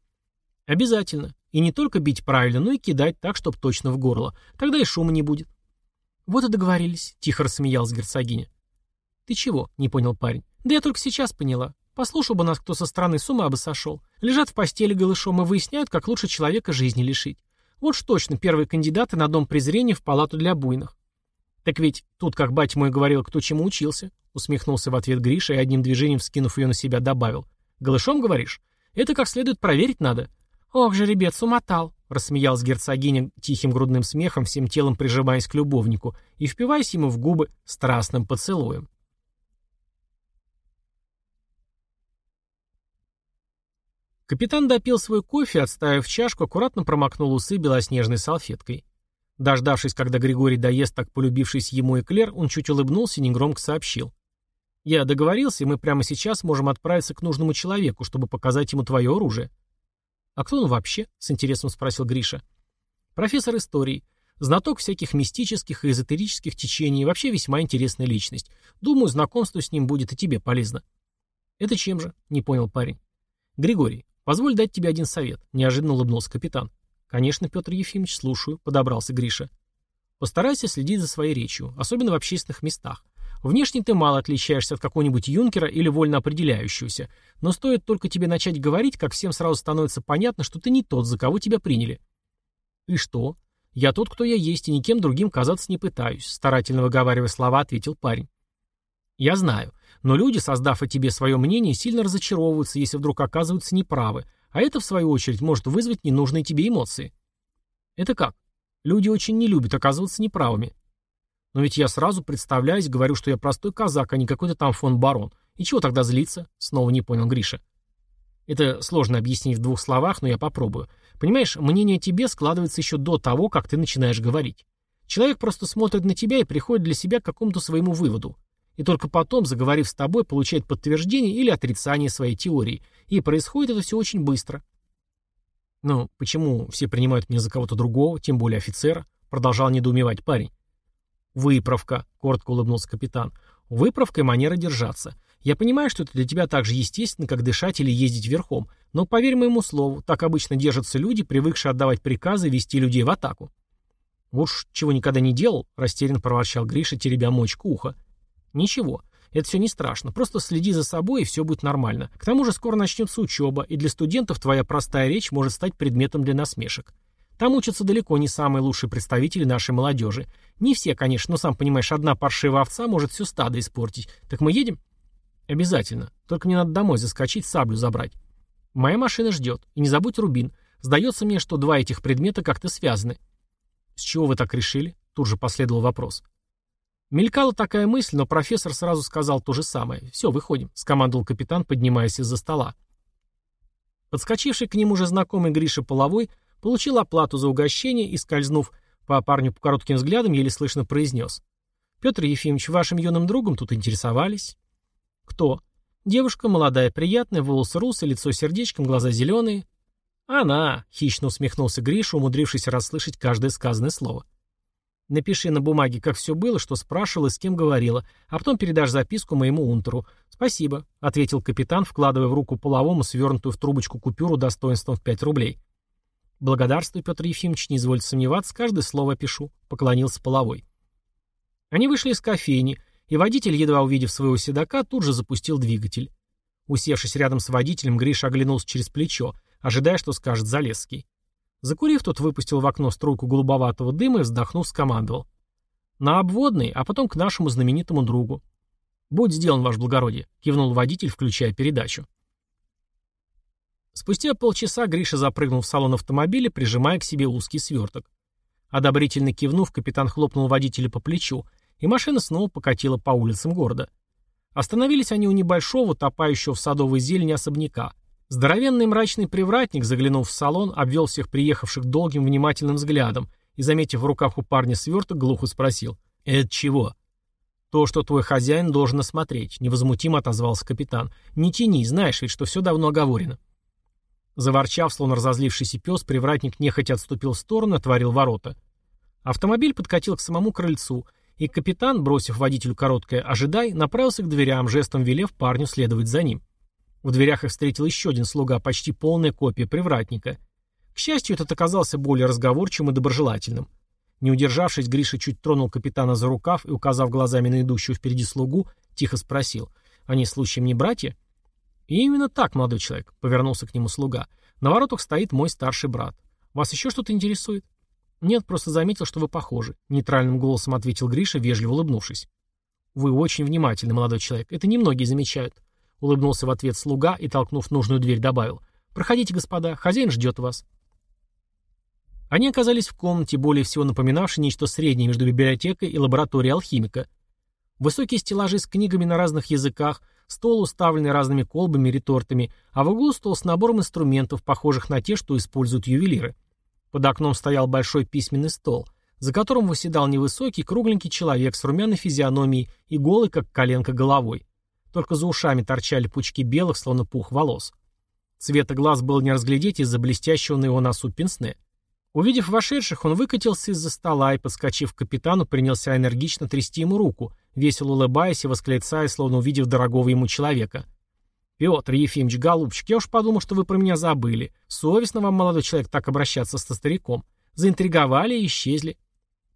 «Обязательно. И не только бить правильно, но и кидать так, чтобы точно в горло. Тогда и шума не будет. Вот и договорились, тихо рассмеялась герцогиня. Ты чего? Не понял парень. Да я только сейчас поняла. Послушал бы нас кто со стороны, с ума бы сошел. Лежат в постели голышом и выясняют, как лучше человека жизни лишить. Вот ж точно первые кандидаты на дом презрения в палату для буйных. Так ведь тут, как батя мой говорил, кто чему учился, усмехнулся в ответ Гриша и одним движением, скинув ее на себя, добавил. Голышом, говоришь? Это как следует проверить надо. «Ох, жеребец, умотал!» — рассмеялась герцогиня тихим грудным смехом, всем телом прижимаясь к любовнику и впиваясь ему в губы страстным поцелуем. Капитан допил свой кофе, отставив чашку, аккуратно промокнул усы белоснежной салфеткой. Дождавшись, когда Григорий доест так полюбившись ему эклер, он чуть улыбнулся и негромко сообщил. «Я договорился, и мы прямо сейчас можем отправиться к нужному человеку, чтобы показать ему твое оружие. «А кто он вообще?» — с интересом спросил Гриша. «Профессор истории. Знаток всяких мистических и эзотерических течений, вообще весьма интересная личность. Думаю, знакомство с ним будет и тебе полезно». «Это чем же?» — не понял парень. «Григорий, позволь дать тебе один совет», — неожиданно улыбнулся капитан. «Конечно, Петр Ефимович, слушаю», — подобрался Гриша. «Постарайся следить за своей речью, особенно в общественных местах. Внешне ты мало отличаешься от какого-нибудь юнкера или вольно определяющегося, но стоит только тебе начать говорить, как всем сразу становится понятно, что ты не тот, за кого тебя приняли. И что? Я тот, кто я есть, и никем другим казаться не пытаюсь, старательно выговаривая слова, ответил парень. Я знаю, но люди, создав о тебе свое мнение, сильно разочаровываются, если вдруг оказываются неправы, а это, в свою очередь, может вызвать ненужные тебе эмоции. Это как? Люди очень не любят оказываться неправыми. Но ведь я сразу представляюсь, говорю, что я простой казак, а не какой-то там фон барон. И чего тогда злиться? Снова не понял Гриша. Это сложно объяснить в двух словах, но я попробую. Понимаешь, мнение о тебе складывается еще до того, как ты начинаешь говорить. Человек просто смотрит на тебя и приходит для себя к какому-то своему выводу. И только потом, заговорив с тобой, получает подтверждение или отрицание своей теории. И происходит это все очень быстро. «Ну, почему все принимают меня за кого-то другого, тем более офицера?» Продолжал недоумевать парень. «Выправка», — коротко улыбнулся капитан. «Выправка и манера держаться. Я понимаю, что это для тебя так же естественно, как дышать или ездить верхом, но поверь моему слову, так обычно держатся люди, привыкшие отдавать приказы и вести людей в атаку». «Уж чего никогда не делал», — растерянно проворчал Гриша, теребя мочку уха. «Ничего. Это все не страшно. Просто следи за собой, и все будет нормально. К тому же скоро начнется учеба, и для студентов твоя простая речь может стать предметом для насмешек. Там учатся далеко не самые лучшие представители нашей молодежи. Не все, конечно, но сам понимаешь, одна паршивая овца может все стадо испортить. Так мы едем? Обязательно. Только мне надо домой заскочить, саблю забрать. Моя машина ждет. И не забудь рубин. Сдается мне, что два этих предмета как-то связаны. С чего вы так решили? Тут же последовал вопрос. Мелькала такая мысль, но профессор сразу сказал то же самое. «Все, выходим», — скомандовал капитан, поднимаясь из-за стола. Подскочивший к нему уже знакомый Гриша Половой получил оплату за угощение и, скользнув по парню по коротким взглядам, еле слышно произнес. «Петр Ефимович, вашим юным другом тут интересовались?» «Кто?» «Девушка молодая, приятная, волосы русые, лицо сердечком, глаза зеленые». «Она!» — хищно усмехнулся Гриша, умудрившись расслышать каждое сказанное слово. Напиши на бумаге, как все было, что спрашивала с кем говорила, а потом передашь записку моему унтеру. Спасибо, ответил капитан, вкладывая в руку половому свернутую в трубочку купюру достоинством в 5 рублей. Благодарствую, Петр Ефимович, не извольте сомневаться, каждое слово пишу, поклонился половой. Они вышли из кофейни, и водитель, едва увидев своего седока, тут же запустил двигатель. Усевшись рядом с водителем, Гриша оглянулся через плечо, ожидая, что скажет Залесский. Закурив, тот выпустил в окно струйку голубоватого дыма и, вздохнув, скомандовал. «На обводный, а потом к нашему знаменитому другу». «Будь сделан, ваше благородие», — кивнул водитель, включая передачу. Спустя полчаса Гриша запрыгнул в салон автомобиля, прижимая к себе узкий сверток. Одобрительно кивнув, капитан хлопнул водителя по плечу, и машина снова покатила по улицам города. Остановились они у небольшого, топающего в садовой зелени особняка — Здоровенный мрачный привратник, заглянув в салон, обвел всех приехавших долгим внимательным взглядом и, заметив в руках у парня сверток, глухо спросил. «Это чего?» «То, что твой хозяин должен осмотреть», — невозмутимо отозвался капитан. «Не тяни, знаешь ведь, что все давно оговорено». Заворчав, словно разозлившийся пес, привратник нехотя отступил в сторону и отворил ворота. Автомобиль подкатил к самому крыльцу, и капитан, бросив водителю короткое «ожидай», направился к дверям, жестом велев парню следовать за ним. В дверях их встретил еще один слуга, почти полная копия привратника. К счастью, этот оказался более разговорчивым и доброжелательным. Не удержавшись, Гриша чуть тронул капитана за рукав и, указав глазами на идущего впереди слугу, тихо спросил, «Они случаем не братья?» «И именно так, молодой человек», — повернулся к нему слуга. «На воротах стоит мой старший брат. Вас еще что-то интересует?» «Нет, просто заметил, что вы похожи», — нейтральным голосом ответил Гриша, вежливо улыбнувшись. «Вы очень внимательный, молодой человек. Это немногие замечают. Улыбнулся в ответ слуга и, толкнув нужную дверь, добавил. «Проходите, господа, хозяин ждет вас». Они оказались в комнате, более всего напоминавшей нечто среднее между библиотекой и лабораторией алхимика. Высокие стеллажи с книгами на разных языках, стол, уставленный разными колбами и ретортами, а в углу стол с набором инструментов, похожих на те, что используют ювелиры. Под окном стоял большой письменный стол, за которым выседал невысокий, кругленький человек с румяной физиономией и голый, как коленка, головой. Только за ушами торчали пучки белых, словно пух, волос. Цвета глаз было не разглядеть из-за блестящего на его носу пенсне. Увидев вошедших, он выкатился из-за стола и, подскочив к капитану, принялся энергично трясти ему руку, весело улыбаясь и восклицая, словно увидев дорогого ему человека. «Петр Ефимович, голубчик, я уж подумал, что вы про меня забыли. Совестно вам, молодой человек, так обращаться со стариком. Заинтриговали и исчезли».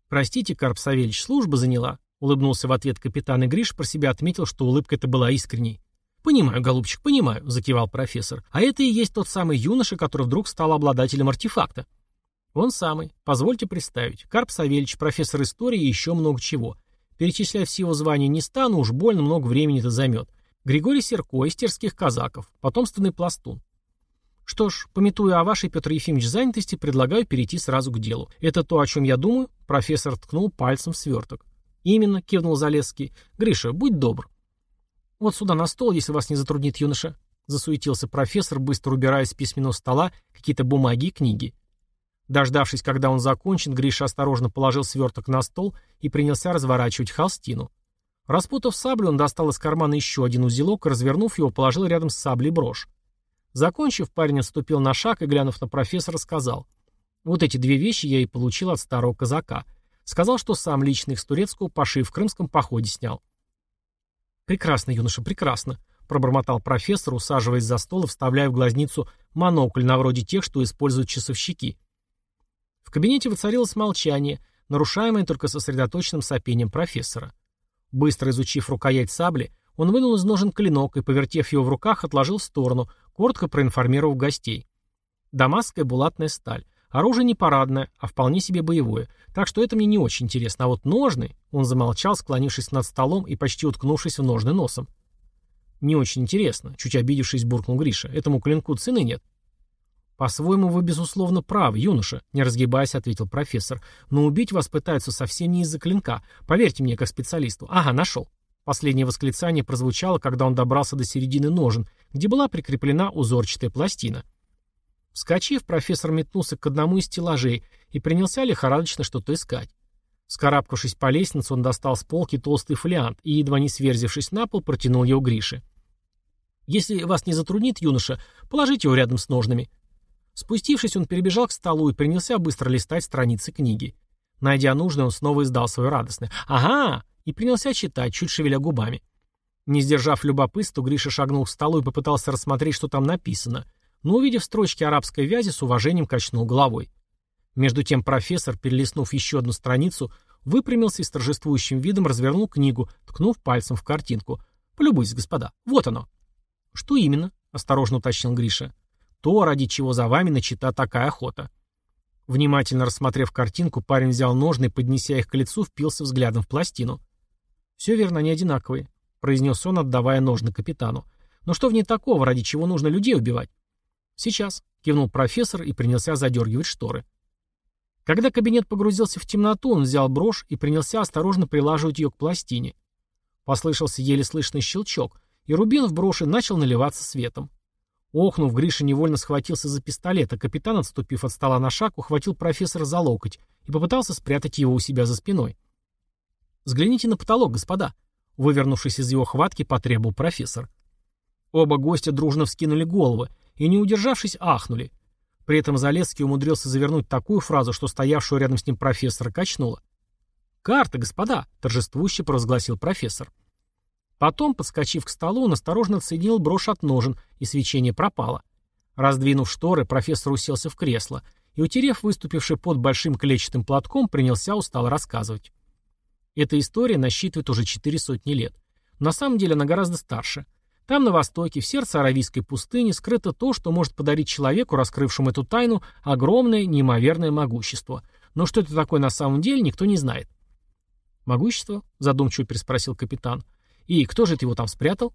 «Простите, Карп Савельич, служба заняла», Улыбнулся в ответ капитан, и Гриш про себя отметил, что улыбка эта была искренней. «Понимаю, голубчик, понимаю», — закивал профессор. «А это и есть тот самый юноша, который вдруг стал обладателем артефакта». «Он самый. Позвольте представить. Карп Савельевич, профессор истории и еще много чего. Перечислять все его звания не стану, уж больно много времени это займет. Григорий Серко, из терских казаков, потомственный пластун. Что ж, пометуя о вашей, Петр Ефимович, занятости, предлагаю перейти сразу к делу. Это то, о чем я думаю?» Профессор ткнул пальцем в сверток. «Именно», — кивнул Залесский. «Гриша, будь добр». «Вот сюда на стол, если вас не затруднит юноша», — засуетился профессор, быстро убирая с письменного стола какие-то бумаги и книги. Дождавшись, когда он закончен, Гриша осторожно положил сверток на стол и принялся разворачивать холстину. Распутав саблю, он достал из кармана еще один узелок и, развернув его, положил рядом с саблей брошь. Закончив, парень отступил на шаг и, глянув на профессора, сказал, «Вот эти две вещи я и получил от старого казака. Сказал, что сам лично их с турецкого паши в крымском походе снял. «Прекрасно, юноша, прекрасно», — пробормотал профессор, усаживаясь за стол и вставляя в глазницу монокль на вроде тех, что используют часовщики. В кабинете воцарилось молчание, нарушаемое только сосредоточенным сопением профессора. Быстро изучив рукоять сабли, он вынул из ножен клинок и, повертев его в руках, отложил в сторону, коротко проинформировав гостей. Дамасская булатная сталь. Оружие не парадное, а вполне себе боевое, так что это мне не очень интересно. А вот ножны... Он замолчал, склонившись над столом и почти уткнувшись в ножны носом. «Не очень интересно», — чуть обидевшись, буркнул Гриша. «Этому клинку цены нет». «По-своему вы, безусловно, правы, юноша», — не разгибаясь, ответил профессор. «Но убить вас пытаются совсем не из-за клинка. Поверьте мне, как специалисту. Ага, нашел». Последнее восклицание прозвучало, когда он добрался до середины ножен, где была прикреплена узорчатая пластина. Вскочив, профессор метнулся к одному из стеллажей и принялся лихорадочно что-то искать. Скарабкавшись по лестнице, он достал с полки толстый фолиант и, едва не сверзившись на пол, протянул его Грише. «Если вас не затруднит, юноша, положите его рядом с ножными». Спустившись, он перебежал к столу и принялся быстро листать страницы книги. Найдя нужное, он снова издал свое радостное «Ага!» и принялся читать, чуть шевеля губами. Не сдержав любопытства, Гриша шагнул к столу и попытался рассмотреть, что там написано — но, увидев строчки арабской вязи, с уважением качнул головой. Между тем профессор, перелистнув еще одну страницу, выпрямился и с торжествующим видом развернул книгу, ткнув пальцем в картинку. «Полюбуйтесь, господа, вот оно». «Что именно?» — осторожно уточнил Гриша. «То, ради чего за вами начата такая охота». Внимательно рассмотрев картинку, парень взял ножны и, поднеся их к лицу, впился взглядом в пластину. «Все верно, они одинаковые», — произнес он, отдавая ножны капитану. «Но что в ней такого, ради чего нужно людей убивать?» «Сейчас», — кивнул профессор и принялся задергивать шторы. Когда кабинет погрузился в темноту, он взял брошь и принялся осторожно прилаживать ее к пластине. Послышался еле слышный щелчок, и рубин в броши начал наливаться светом. Охнув, Гриша невольно схватился за пистолет, а капитан, отступив от стола на шаг, ухватил профессора за локоть и попытался спрятать его у себя за спиной. «Взгляните на потолок, господа», — вывернувшись из его хватки, потребовал профессор. Оба гостя дружно вскинули головы, и, не удержавшись, ахнули. При этом Залесский умудрился завернуть такую фразу, что стоявшего рядом с ним профессора качнуло. «Карта, господа!» — торжествующе провозгласил профессор. Потом, подскочив к столу, он осторожно отсоединил брошь от ножен, и свечение пропало. Раздвинув шторы, профессор уселся в кресло и, утерев выступивший под большим клетчатым платком, принялся устало рассказывать. Эта история насчитывает уже четыре сотни лет. На самом деле она гораздо старше — там, на востоке, в сердце Аравийской пустыни, скрыто то, что может подарить человеку, раскрывшему эту тайну, огромное, неимоверное могущество. Но что это такое на самом деле, никто не знает. «Могущество?» — задумчиво переспросил капитан. «И кто же это его там спрятал?»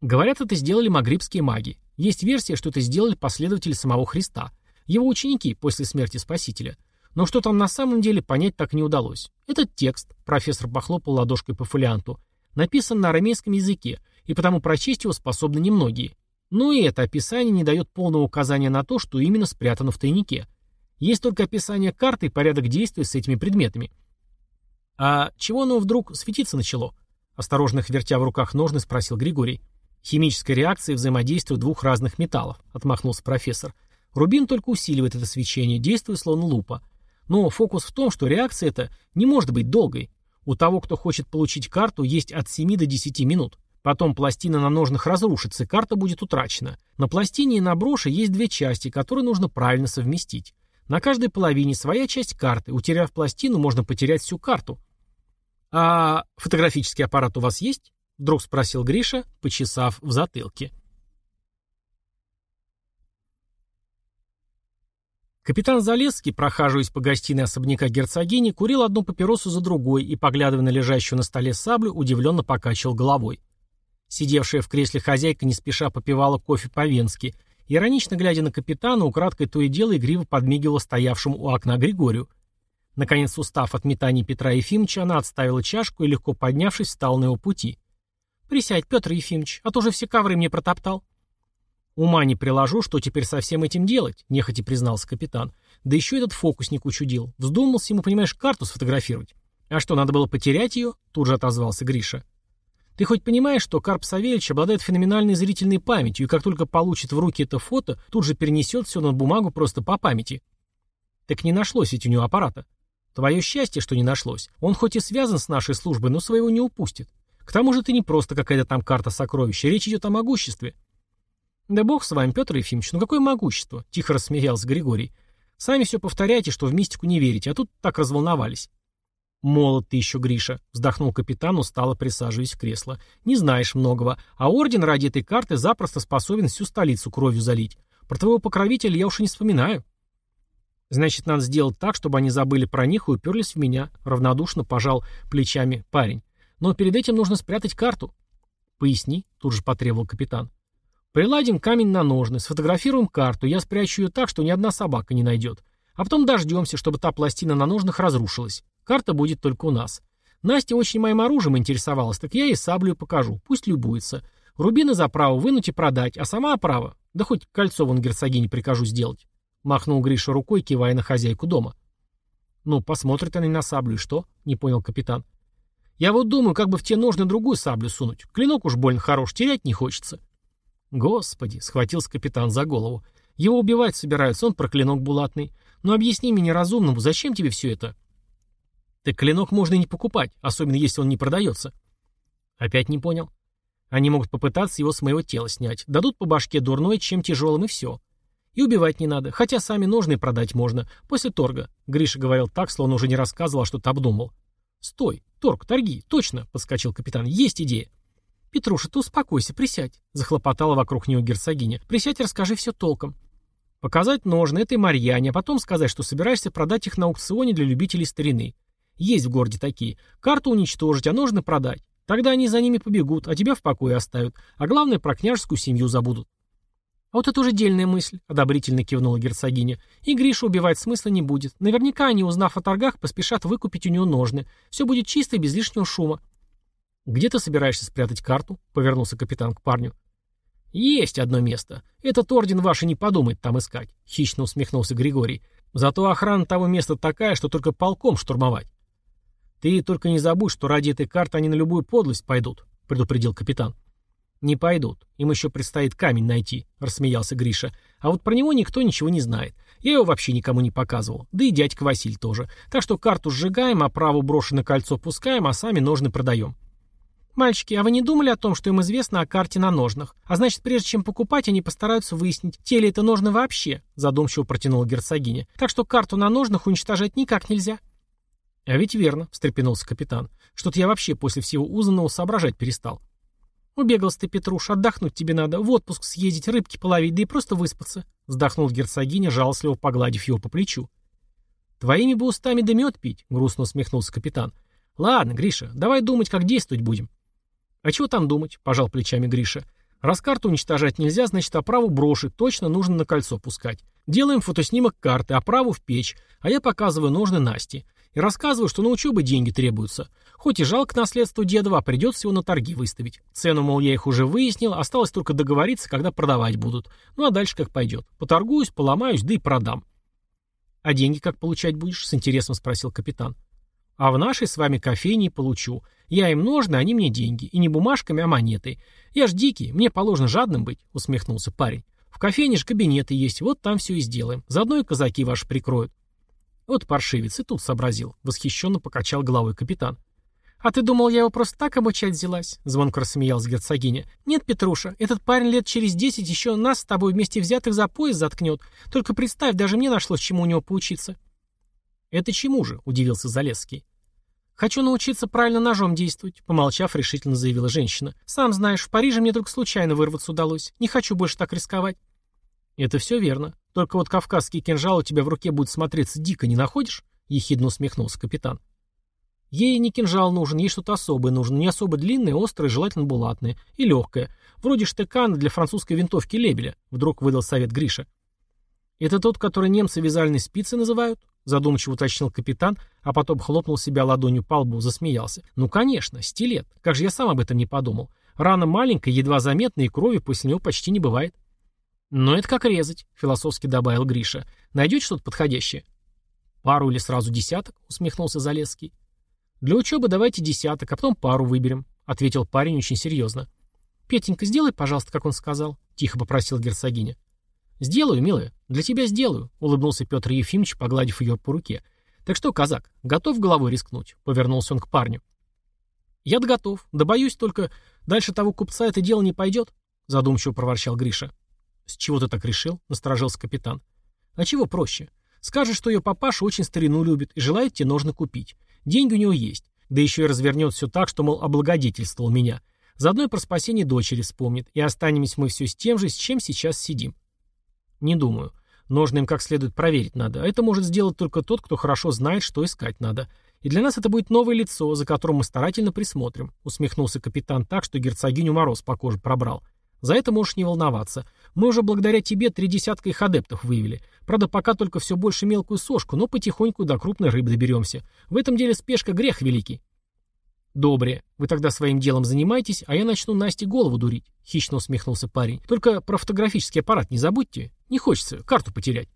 Говорят, это сделали магрибские маги. Есть версия, что это сделали последователи самого Христа, его ученики после смерти Спасителя. Но что там на самом деле, понять так не удалось. Этот текст, профессор похлопал ладошкой по фолианту, написан на арамейском языке, и потому прочесть его способны немногие. Но и это описание не дает полного указания на то, что именно спрятано в тайнике. Есть только описание карты и порядок действий с этими предметами. «А чего оно вдруг светиться начало?» Осторожно вертя в руках ножны, спросил Григорий. «Химическая реакция взаимодействия двух разных металлов», — отмахнулся профессор. «Рубин только усиливает это свечение, действуя словно лупа. Но фокус в том, что реакция эта не может быть долгой. У того, кто хочет получить карту, есть от 7 до 10 минут. Потом пластина на ножнах разрушится, и карта будет утрачена. На пластине и на броши есть две части, которые нужно правильно совместить. На каждой половине своя часть карты. Утеряв пластину, можно потерять всю карту. «А фотографический аппарат у вас есть?» — вдруг спросил Гриша, почесав в затылке. Капитан Залесский, прохаживаясь по гостиной особняка герцогини, курил одну папиросу за другой и, поглядывая на лежащую на столе саблю, удивленно покачивал головой. Сидевшая в кресле хозяйка не спеша попивала кофе по-венски, иронично глядя на капитана, украдкой то и дело игриво подмигивала стоявшему у окна Григорию. Наконец, устав от метаний Петра Ефимовича, она отставила чашку и, легко поднявшись, встала на его пути. «Присядь, Петр Ефимович, а то уже все ковры мне протоптал». «Ума не приложу, что теперь со всем этим делать», — нехотя признался капитан. «Да еще этот фокусник учудил. Вздумался ему, понимаешь, карту сфотографировать». «А что, надо было потерять ее?» — тут же отозвался Гриша. «Ты хоть понимаешь, что Карп Савельевич обладает феноменальной зрительной памятью, и как только получит в руки это фото, тут же перенесет все на бумагу просто по памяти?» «Так не нашлось ведь у него аппарата». «Твое счастье, что не нашлось. Он хоть и связан с нашей службой, но своего не упустит. К тому же ты не просто какая-то там карта сокровища, речь идет о могуществе». «Да бог с вами, Петр Ефимович, ну какое могущество?» — тихо рассмеялся Григорий. «Сами все повторяете, что в мистику не верите, а тут так разволновались». «Молод ты еще, Гриша», — вздохнул капитан, устало присаживаясь в кресло. «Не знаешь многого, а орден ради этой карты запросто способен всю столицу кровью залить. Про твоего покровителя я уж и не вспоминаю». «Значит, надо сделать так, чтобы они забыли про них и уперлись в меня», — равнодушно пожал плечами парень. «Но перед этим нужно спрятать карту». «Поясни», — тут же потребовал капитан. Приладим камень на ножны, сфотографируем карту, я спрячу ее так, что ни одна собака не найдет. А потом дождемся, чтобы та пластина на ножнах разрушилась. Карта будет только у нас. Настя очень моим оружием интересовалась, так я ей саблю покажу, пусть любуется. Рубины за право вынуть и продать, а сама оправа, да хоть кольцо вон герцогине прикажу сделать. Махнул Гриша рукой, кивая на хозяйку дома. Ну, посмотрит она на саблю, и что? Не понял капитан. Я вот думаю, как бы в те ножны другую саблю сунуть. Клинок уж больно хорош, терять не хочется. «Господи!» — схватился капитан за голову. «Его убивать собираются, он про клинок булатный. Но объясни мне неразумному, зачем тебе все это?» «Так клинок можно и не покупать, особенно если он не продается». «Опять не понял?» «Они могут попытаться его с моего тела снять. Дадут по башке дурной, чем тяжелым, и все. И убивать не надо, хотя сами ножны продать можно, после торга». Гриша говорил так, словно уже не рассказывал, а что-то обдумал. «Стой! Торг, торги! Точно!» — подскочил капитан. «Есть идея!» «Петруша, ты успокойся, присядь», — захлопотала вокруг него герцогиня. «Присядь и расскажи все толком». «Показать ножны этой Марьяне, а потом сказать, что собираешься продать их на аукционе для любителей старины. Есть в городе такие. Карту уничтожить, а ножны продать. Тогда они за ними побегут, а тебя в покое оставят. А главное, про княжескую семью забудут». «А вот это уже дельная мысль», — одобрительно кивнула герцогиня. «И Гришу убивать смысла не будет. Наверняка они, узнав о торгах, поспешат выкупить у него ножны. Все будет чисто и без лишнего шума. «Где ты собираешься спрятать карту?» — повернулся капитан к парню. «Есть одно место. Этот орден ваш и не подумает там искать», — хищно усмехнулся Григорий. «Зато охрана того места такая, что только полком штурмовать». «Ты только не забудь, что ради этой карты они на любую подлость пойдут», — предупредил капитан. «Не пойдут. Им еще предстоит камень найти», — рассмеялся Гриша. «А вот про него никто ничего не знает. Я его вообще никому не показывал. Да и дядька Василь тоже. Так что карту сжигаем, а праву брошенное кольцо пускаем, а сами ножны продаем». «Мальчики, а вы не думали о том, что им известно о карте на ножнах? А значит, прежде чем покупать, они постараются выяснить, те ли это ножны вообще?» Задумчиво протянула герцогиня. «Так что карту на ножнах уничтожать никак нельзя». «А ведь верно», — встрепенулся капитан. «Что-то я вообще после всего узнанного соображать перестал». «Убегался ты, Петруш, отдохнуть тебе надо, в отпуск съездить, рыбки половить, да и просто выспаться», — вздохнул герцогиня, жалостливо погладив его по плечу. «Твоими бы устами да мед пить», — грустно усмехнулся капитан. «Ладно, Гриша, давай думать, как действовать будем». «А чего там думать?» – пожал плечами Гриша. «Раз карту уничтожать нельзя, значит, оправу брошить, точно нужно на кольцо пускать. Делаем фотоснимок карты, оправу в печь, а я показываю ножны Насте. И рассказываю, что на учебы деньги требуются. Хоть и жалко наследство дедова, а придется его на торги выставить. Цену, мол, я их уже выяснил, осталось только договориться, когда продавать будут. Ну а дальше как пойдет. Поторгуюсь, поломаюсь, да и продам». «А деньги как получать будешь?» – с интересом спросил капитан. «А в нашей с вами кофейне получу. Я им ножны, они мне деньги. И не бумажками, а монетой. Я ж дикий, мне положено жадным быть», — усмехнулся парень. «В кофейне ж кабинеты есть, вот там все и сделаем. Заодно и казаки ваши прикроют». Вот паршивец и тут сообразил. Восхищенно покачал головой капитан. «А ты думал, я его просто так обучать взялась?» Звонко рассмеялась герцогиня. «Нет, Петруша, этот парень лет через десять еще нас с тобой вместе взятых за пояс заткнет. Только представь, даже мне нашлось чему у него поучиться». «Это чему же?» — удивился Залесский. «Хочу научиться правильно ножом действовать», — помолчав, решительно заявила женщина. «Сам знаешь, в Париже мне только случайно вырваться удалось. Не хочу больше так рисковать». «Это все верно. Только вот кавказский кинжал у тебя в руке будет смотреться дико, не находишь?» — ехидно усмехнулся капитан. «Ей не кинжал нужен, ей что-то особое нужно, не особо длинное, острое, желательно булатное. И легкое. Вроде штыкана для французской винтовки Лебеля», — вдруг выдал совет Гриша. «Это тот, который немцы вязальной спицы называют?» задумчиво уточнил капитан, а потом хлопнул себя ладонью по лбу, засмеялся. «Ну, конечно, стилет. Как же я сам об этом не подумал. Рана маленькая, едва заметная, и крови после него почти не бывает». «Но это как резать», — философски добавил Гриша. «Найдете что-то подходящее?» «Пару или сразу десяток?» — усмехнулся Залесский. «Для учебы давайте десяток, а потом пару выберем», — ответил парень очень серьезно. «Петенька, сделай, пожалуйста, как он сказал», — тихо попросил герцогиня. «Сделаю, милая, для тебя сделаю», — улыбнулся Петр Ефимович, погладив ее по руке. «Так что, казак, готов головой рискнуть?» — повернулся он к парню. «Я-то готов. Да боюсь только, дальше того купца это дело не пойдет», — задумчиво проворчал Гриша. «С чего ты так решил?» — насторожился капитан. «А чего проще? Скажешь, что ее папаша очень старину любит и желает тебе ножны купить. Деньги у него есть. Да еще и развернет все так, что, мол, облагодетельствовал меня. Заодно и про спасение дочери вспомнит. И останемся мы все с тем же, с чем сейчас сидим. Не думаю. Ножны им как следует проверить надо. А это может сделать только тот, кто хорошо знает, что искать надо. И для нас это будет новое лицо, за которым мы старательно присмотрим», — усмехнулся капитан так, что герцогиню мороз по коже пробрал. «За это можешь не волноваться. Мы уже благодаря тебе три десятка их адептов вывели. Правда, пока только все больше мелкую сошку, но потихоньку до крупной рыбы доберемся. В этом деле спешка грех великий». «Добре. Вы тогда своим делом занимайтесь, а я начну Насте голову дурить», — хищно усмехнулся парень. «Только про фотографический аппарат не забудьте. Не хочется карту потерять».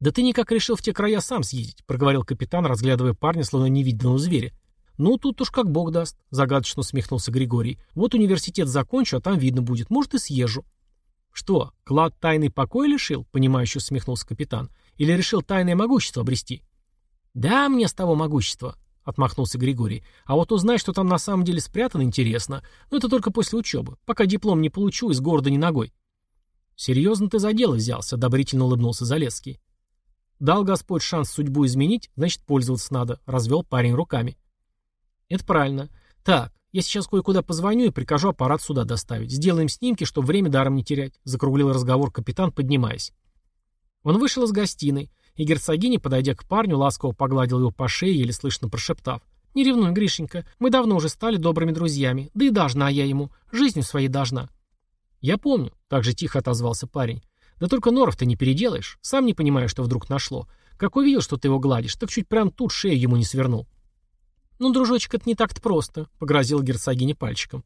«Да ты никак решил в те края сам съездить», — проговорил капитан, разглядывая парня, словно невиданного зверя. «Ну, тут уж как бог даст», — загадочно усмехнулся Григорий. «Вот университет закончу, а там видно будет. Может, и съезжу». «Что, клад тайный покой лишил?» — понимающе усмехнулся капитан. «Или решил тайное могущество обрести?» «Да, мне с того могущества», отмахнулся Григорий. «А вот узнать, что там на самом деле спрятано, интересно. Но это только после учебы. Пока диплом не получу, из города не ногой». «Серьезно ты за дело взялся», — одобрительно улыбнулся Залесский. «Дал Господь шанс судьбу изменить, значит, пользоваться надо», — развел парень руками. «Это правильно. Так, я сейчас кое-куда позвоню и прикажу аппарат сюда доставить. Сделаем снимки, чтобы время даром не терять», — закруглил разговор капитан, поднимаясь. Он вышел из гостиной, и герцогиня, подойдя к парню, ласково погладил его по шее, еле слышно прошептав. «Не ревнуй, Гришенька, мы давно уже стали добрыми друзьями, да и должна я ему, жизнью своей должна». «Я помню», — так же тихо отозвался парень. «Да только норов ты не переделаешь, сам не понимаю, что вдруг нашло. Как увидел, что ты его гладишь, так чуть прям тут шею ему не свернул». «Ну, дружочек, это не так-то просто», — погрозил герцогиня пальчиком.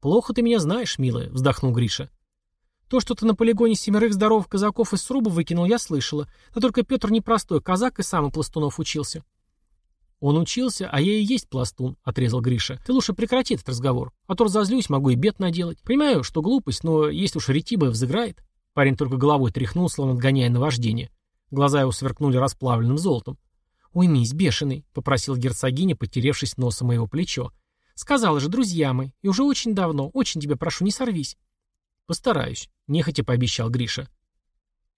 «Плохо ты меня знаешь, милая», — вздохнул Гриша. То, что ты на полигоне семерых здоровых казаков из сруба выкинул, я слышала. Но только Петр непростой казак и сам у пластунов учился. Он учился, а я и есть пластун, отрезал Гриша. Ты лучше прекрати этот разговор. А то разозлюсь, могу и бед наделать. Понимаю, что глупость, но если уж ретиба взыграет. Парень только головой тряхнул, словно отгоняя наваждение. Глаза его сверкнули расплавленным золотом. «Уймись, бешеный», — попросил герцогиня, потеревшись носом моего плечо. «Сказала же, друзья мы, и уже очень давно, очень тебя прошу, не сорвись». «Постараюсь», — нехотя пообещал Гриша.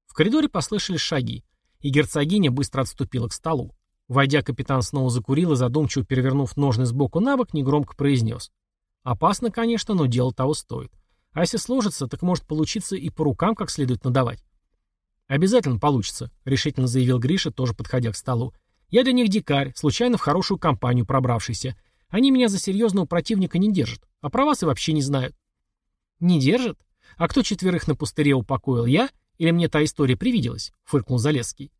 В коридоре послышались шаги, и герцогиня быстро отступила к столу. Войдя, капитан снова закурил и, задумчиво перевернув ножны сбоку на бок, негромко произнес. «Опасно, конечно, но дело того стоит. А если сложится, так может получиться и по рукам как следует надавать». «Обязательно получится», — решительно заявил Гриша, тоже подходя к столу. «Я для них дикарь, случайно в хорошую компанию пробравшийся. Они меня за серьезного противника не держат, а про вас и вообще не знают». «Не держат? «А кто четверых на пустыре упокоил, я? Или мне та история привиделась?» — фыркнул Залесский.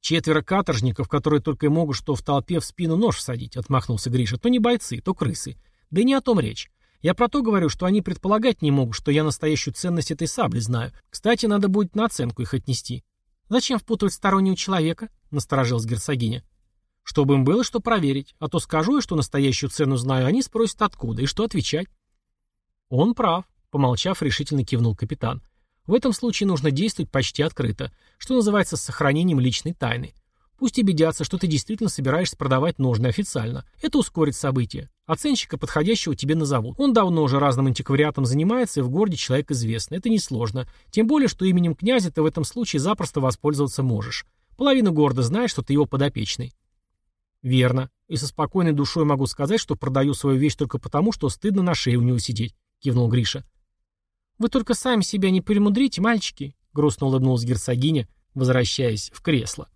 «Четверо каторжников, которые только и могут что в толпе в спину нож всадить», — отмахнулся Гриша. «То не бойцы, то крысы. Да и не о том речь. Я про то говорю, что они предполагать не могут, что я настоящую ценность этой сабли знаю. Кстати, надо будет на оценку их отнести». «Зачем впутывать стороннего человека?» — насторожилась герцогиня. «Чтобы им было что проверить. А то скажу я, что настоящую цену знаю, они спросят откуда и что отвечать». «Он прав», Помолчав, решительно кивнул капитан. В этом случае нужно действовать почти открыто, что называется сохранением личной тайны. Пусть убедятся, что ты действительно собираешься продавать ножны официально. Это ускорит события. Оценщика подходящего тебе назовут. Он давно уже разным антиквариатом занимается, и в городе человек известный. Это несложно. Тем более, что именем князя ты в этом случае запросто воспользоваться можешь. Половина города знает, что ты его подопечный. «Верно. И со спокойной душой могу сказать, что продаю свою вещь только потому, что стыдно на шее у него сидеть», — кивнул Гриша. «Вы только сами себя не перемудрите, мальчики», — грустно улыбнулась герцогиня, возвращаясь в кресло.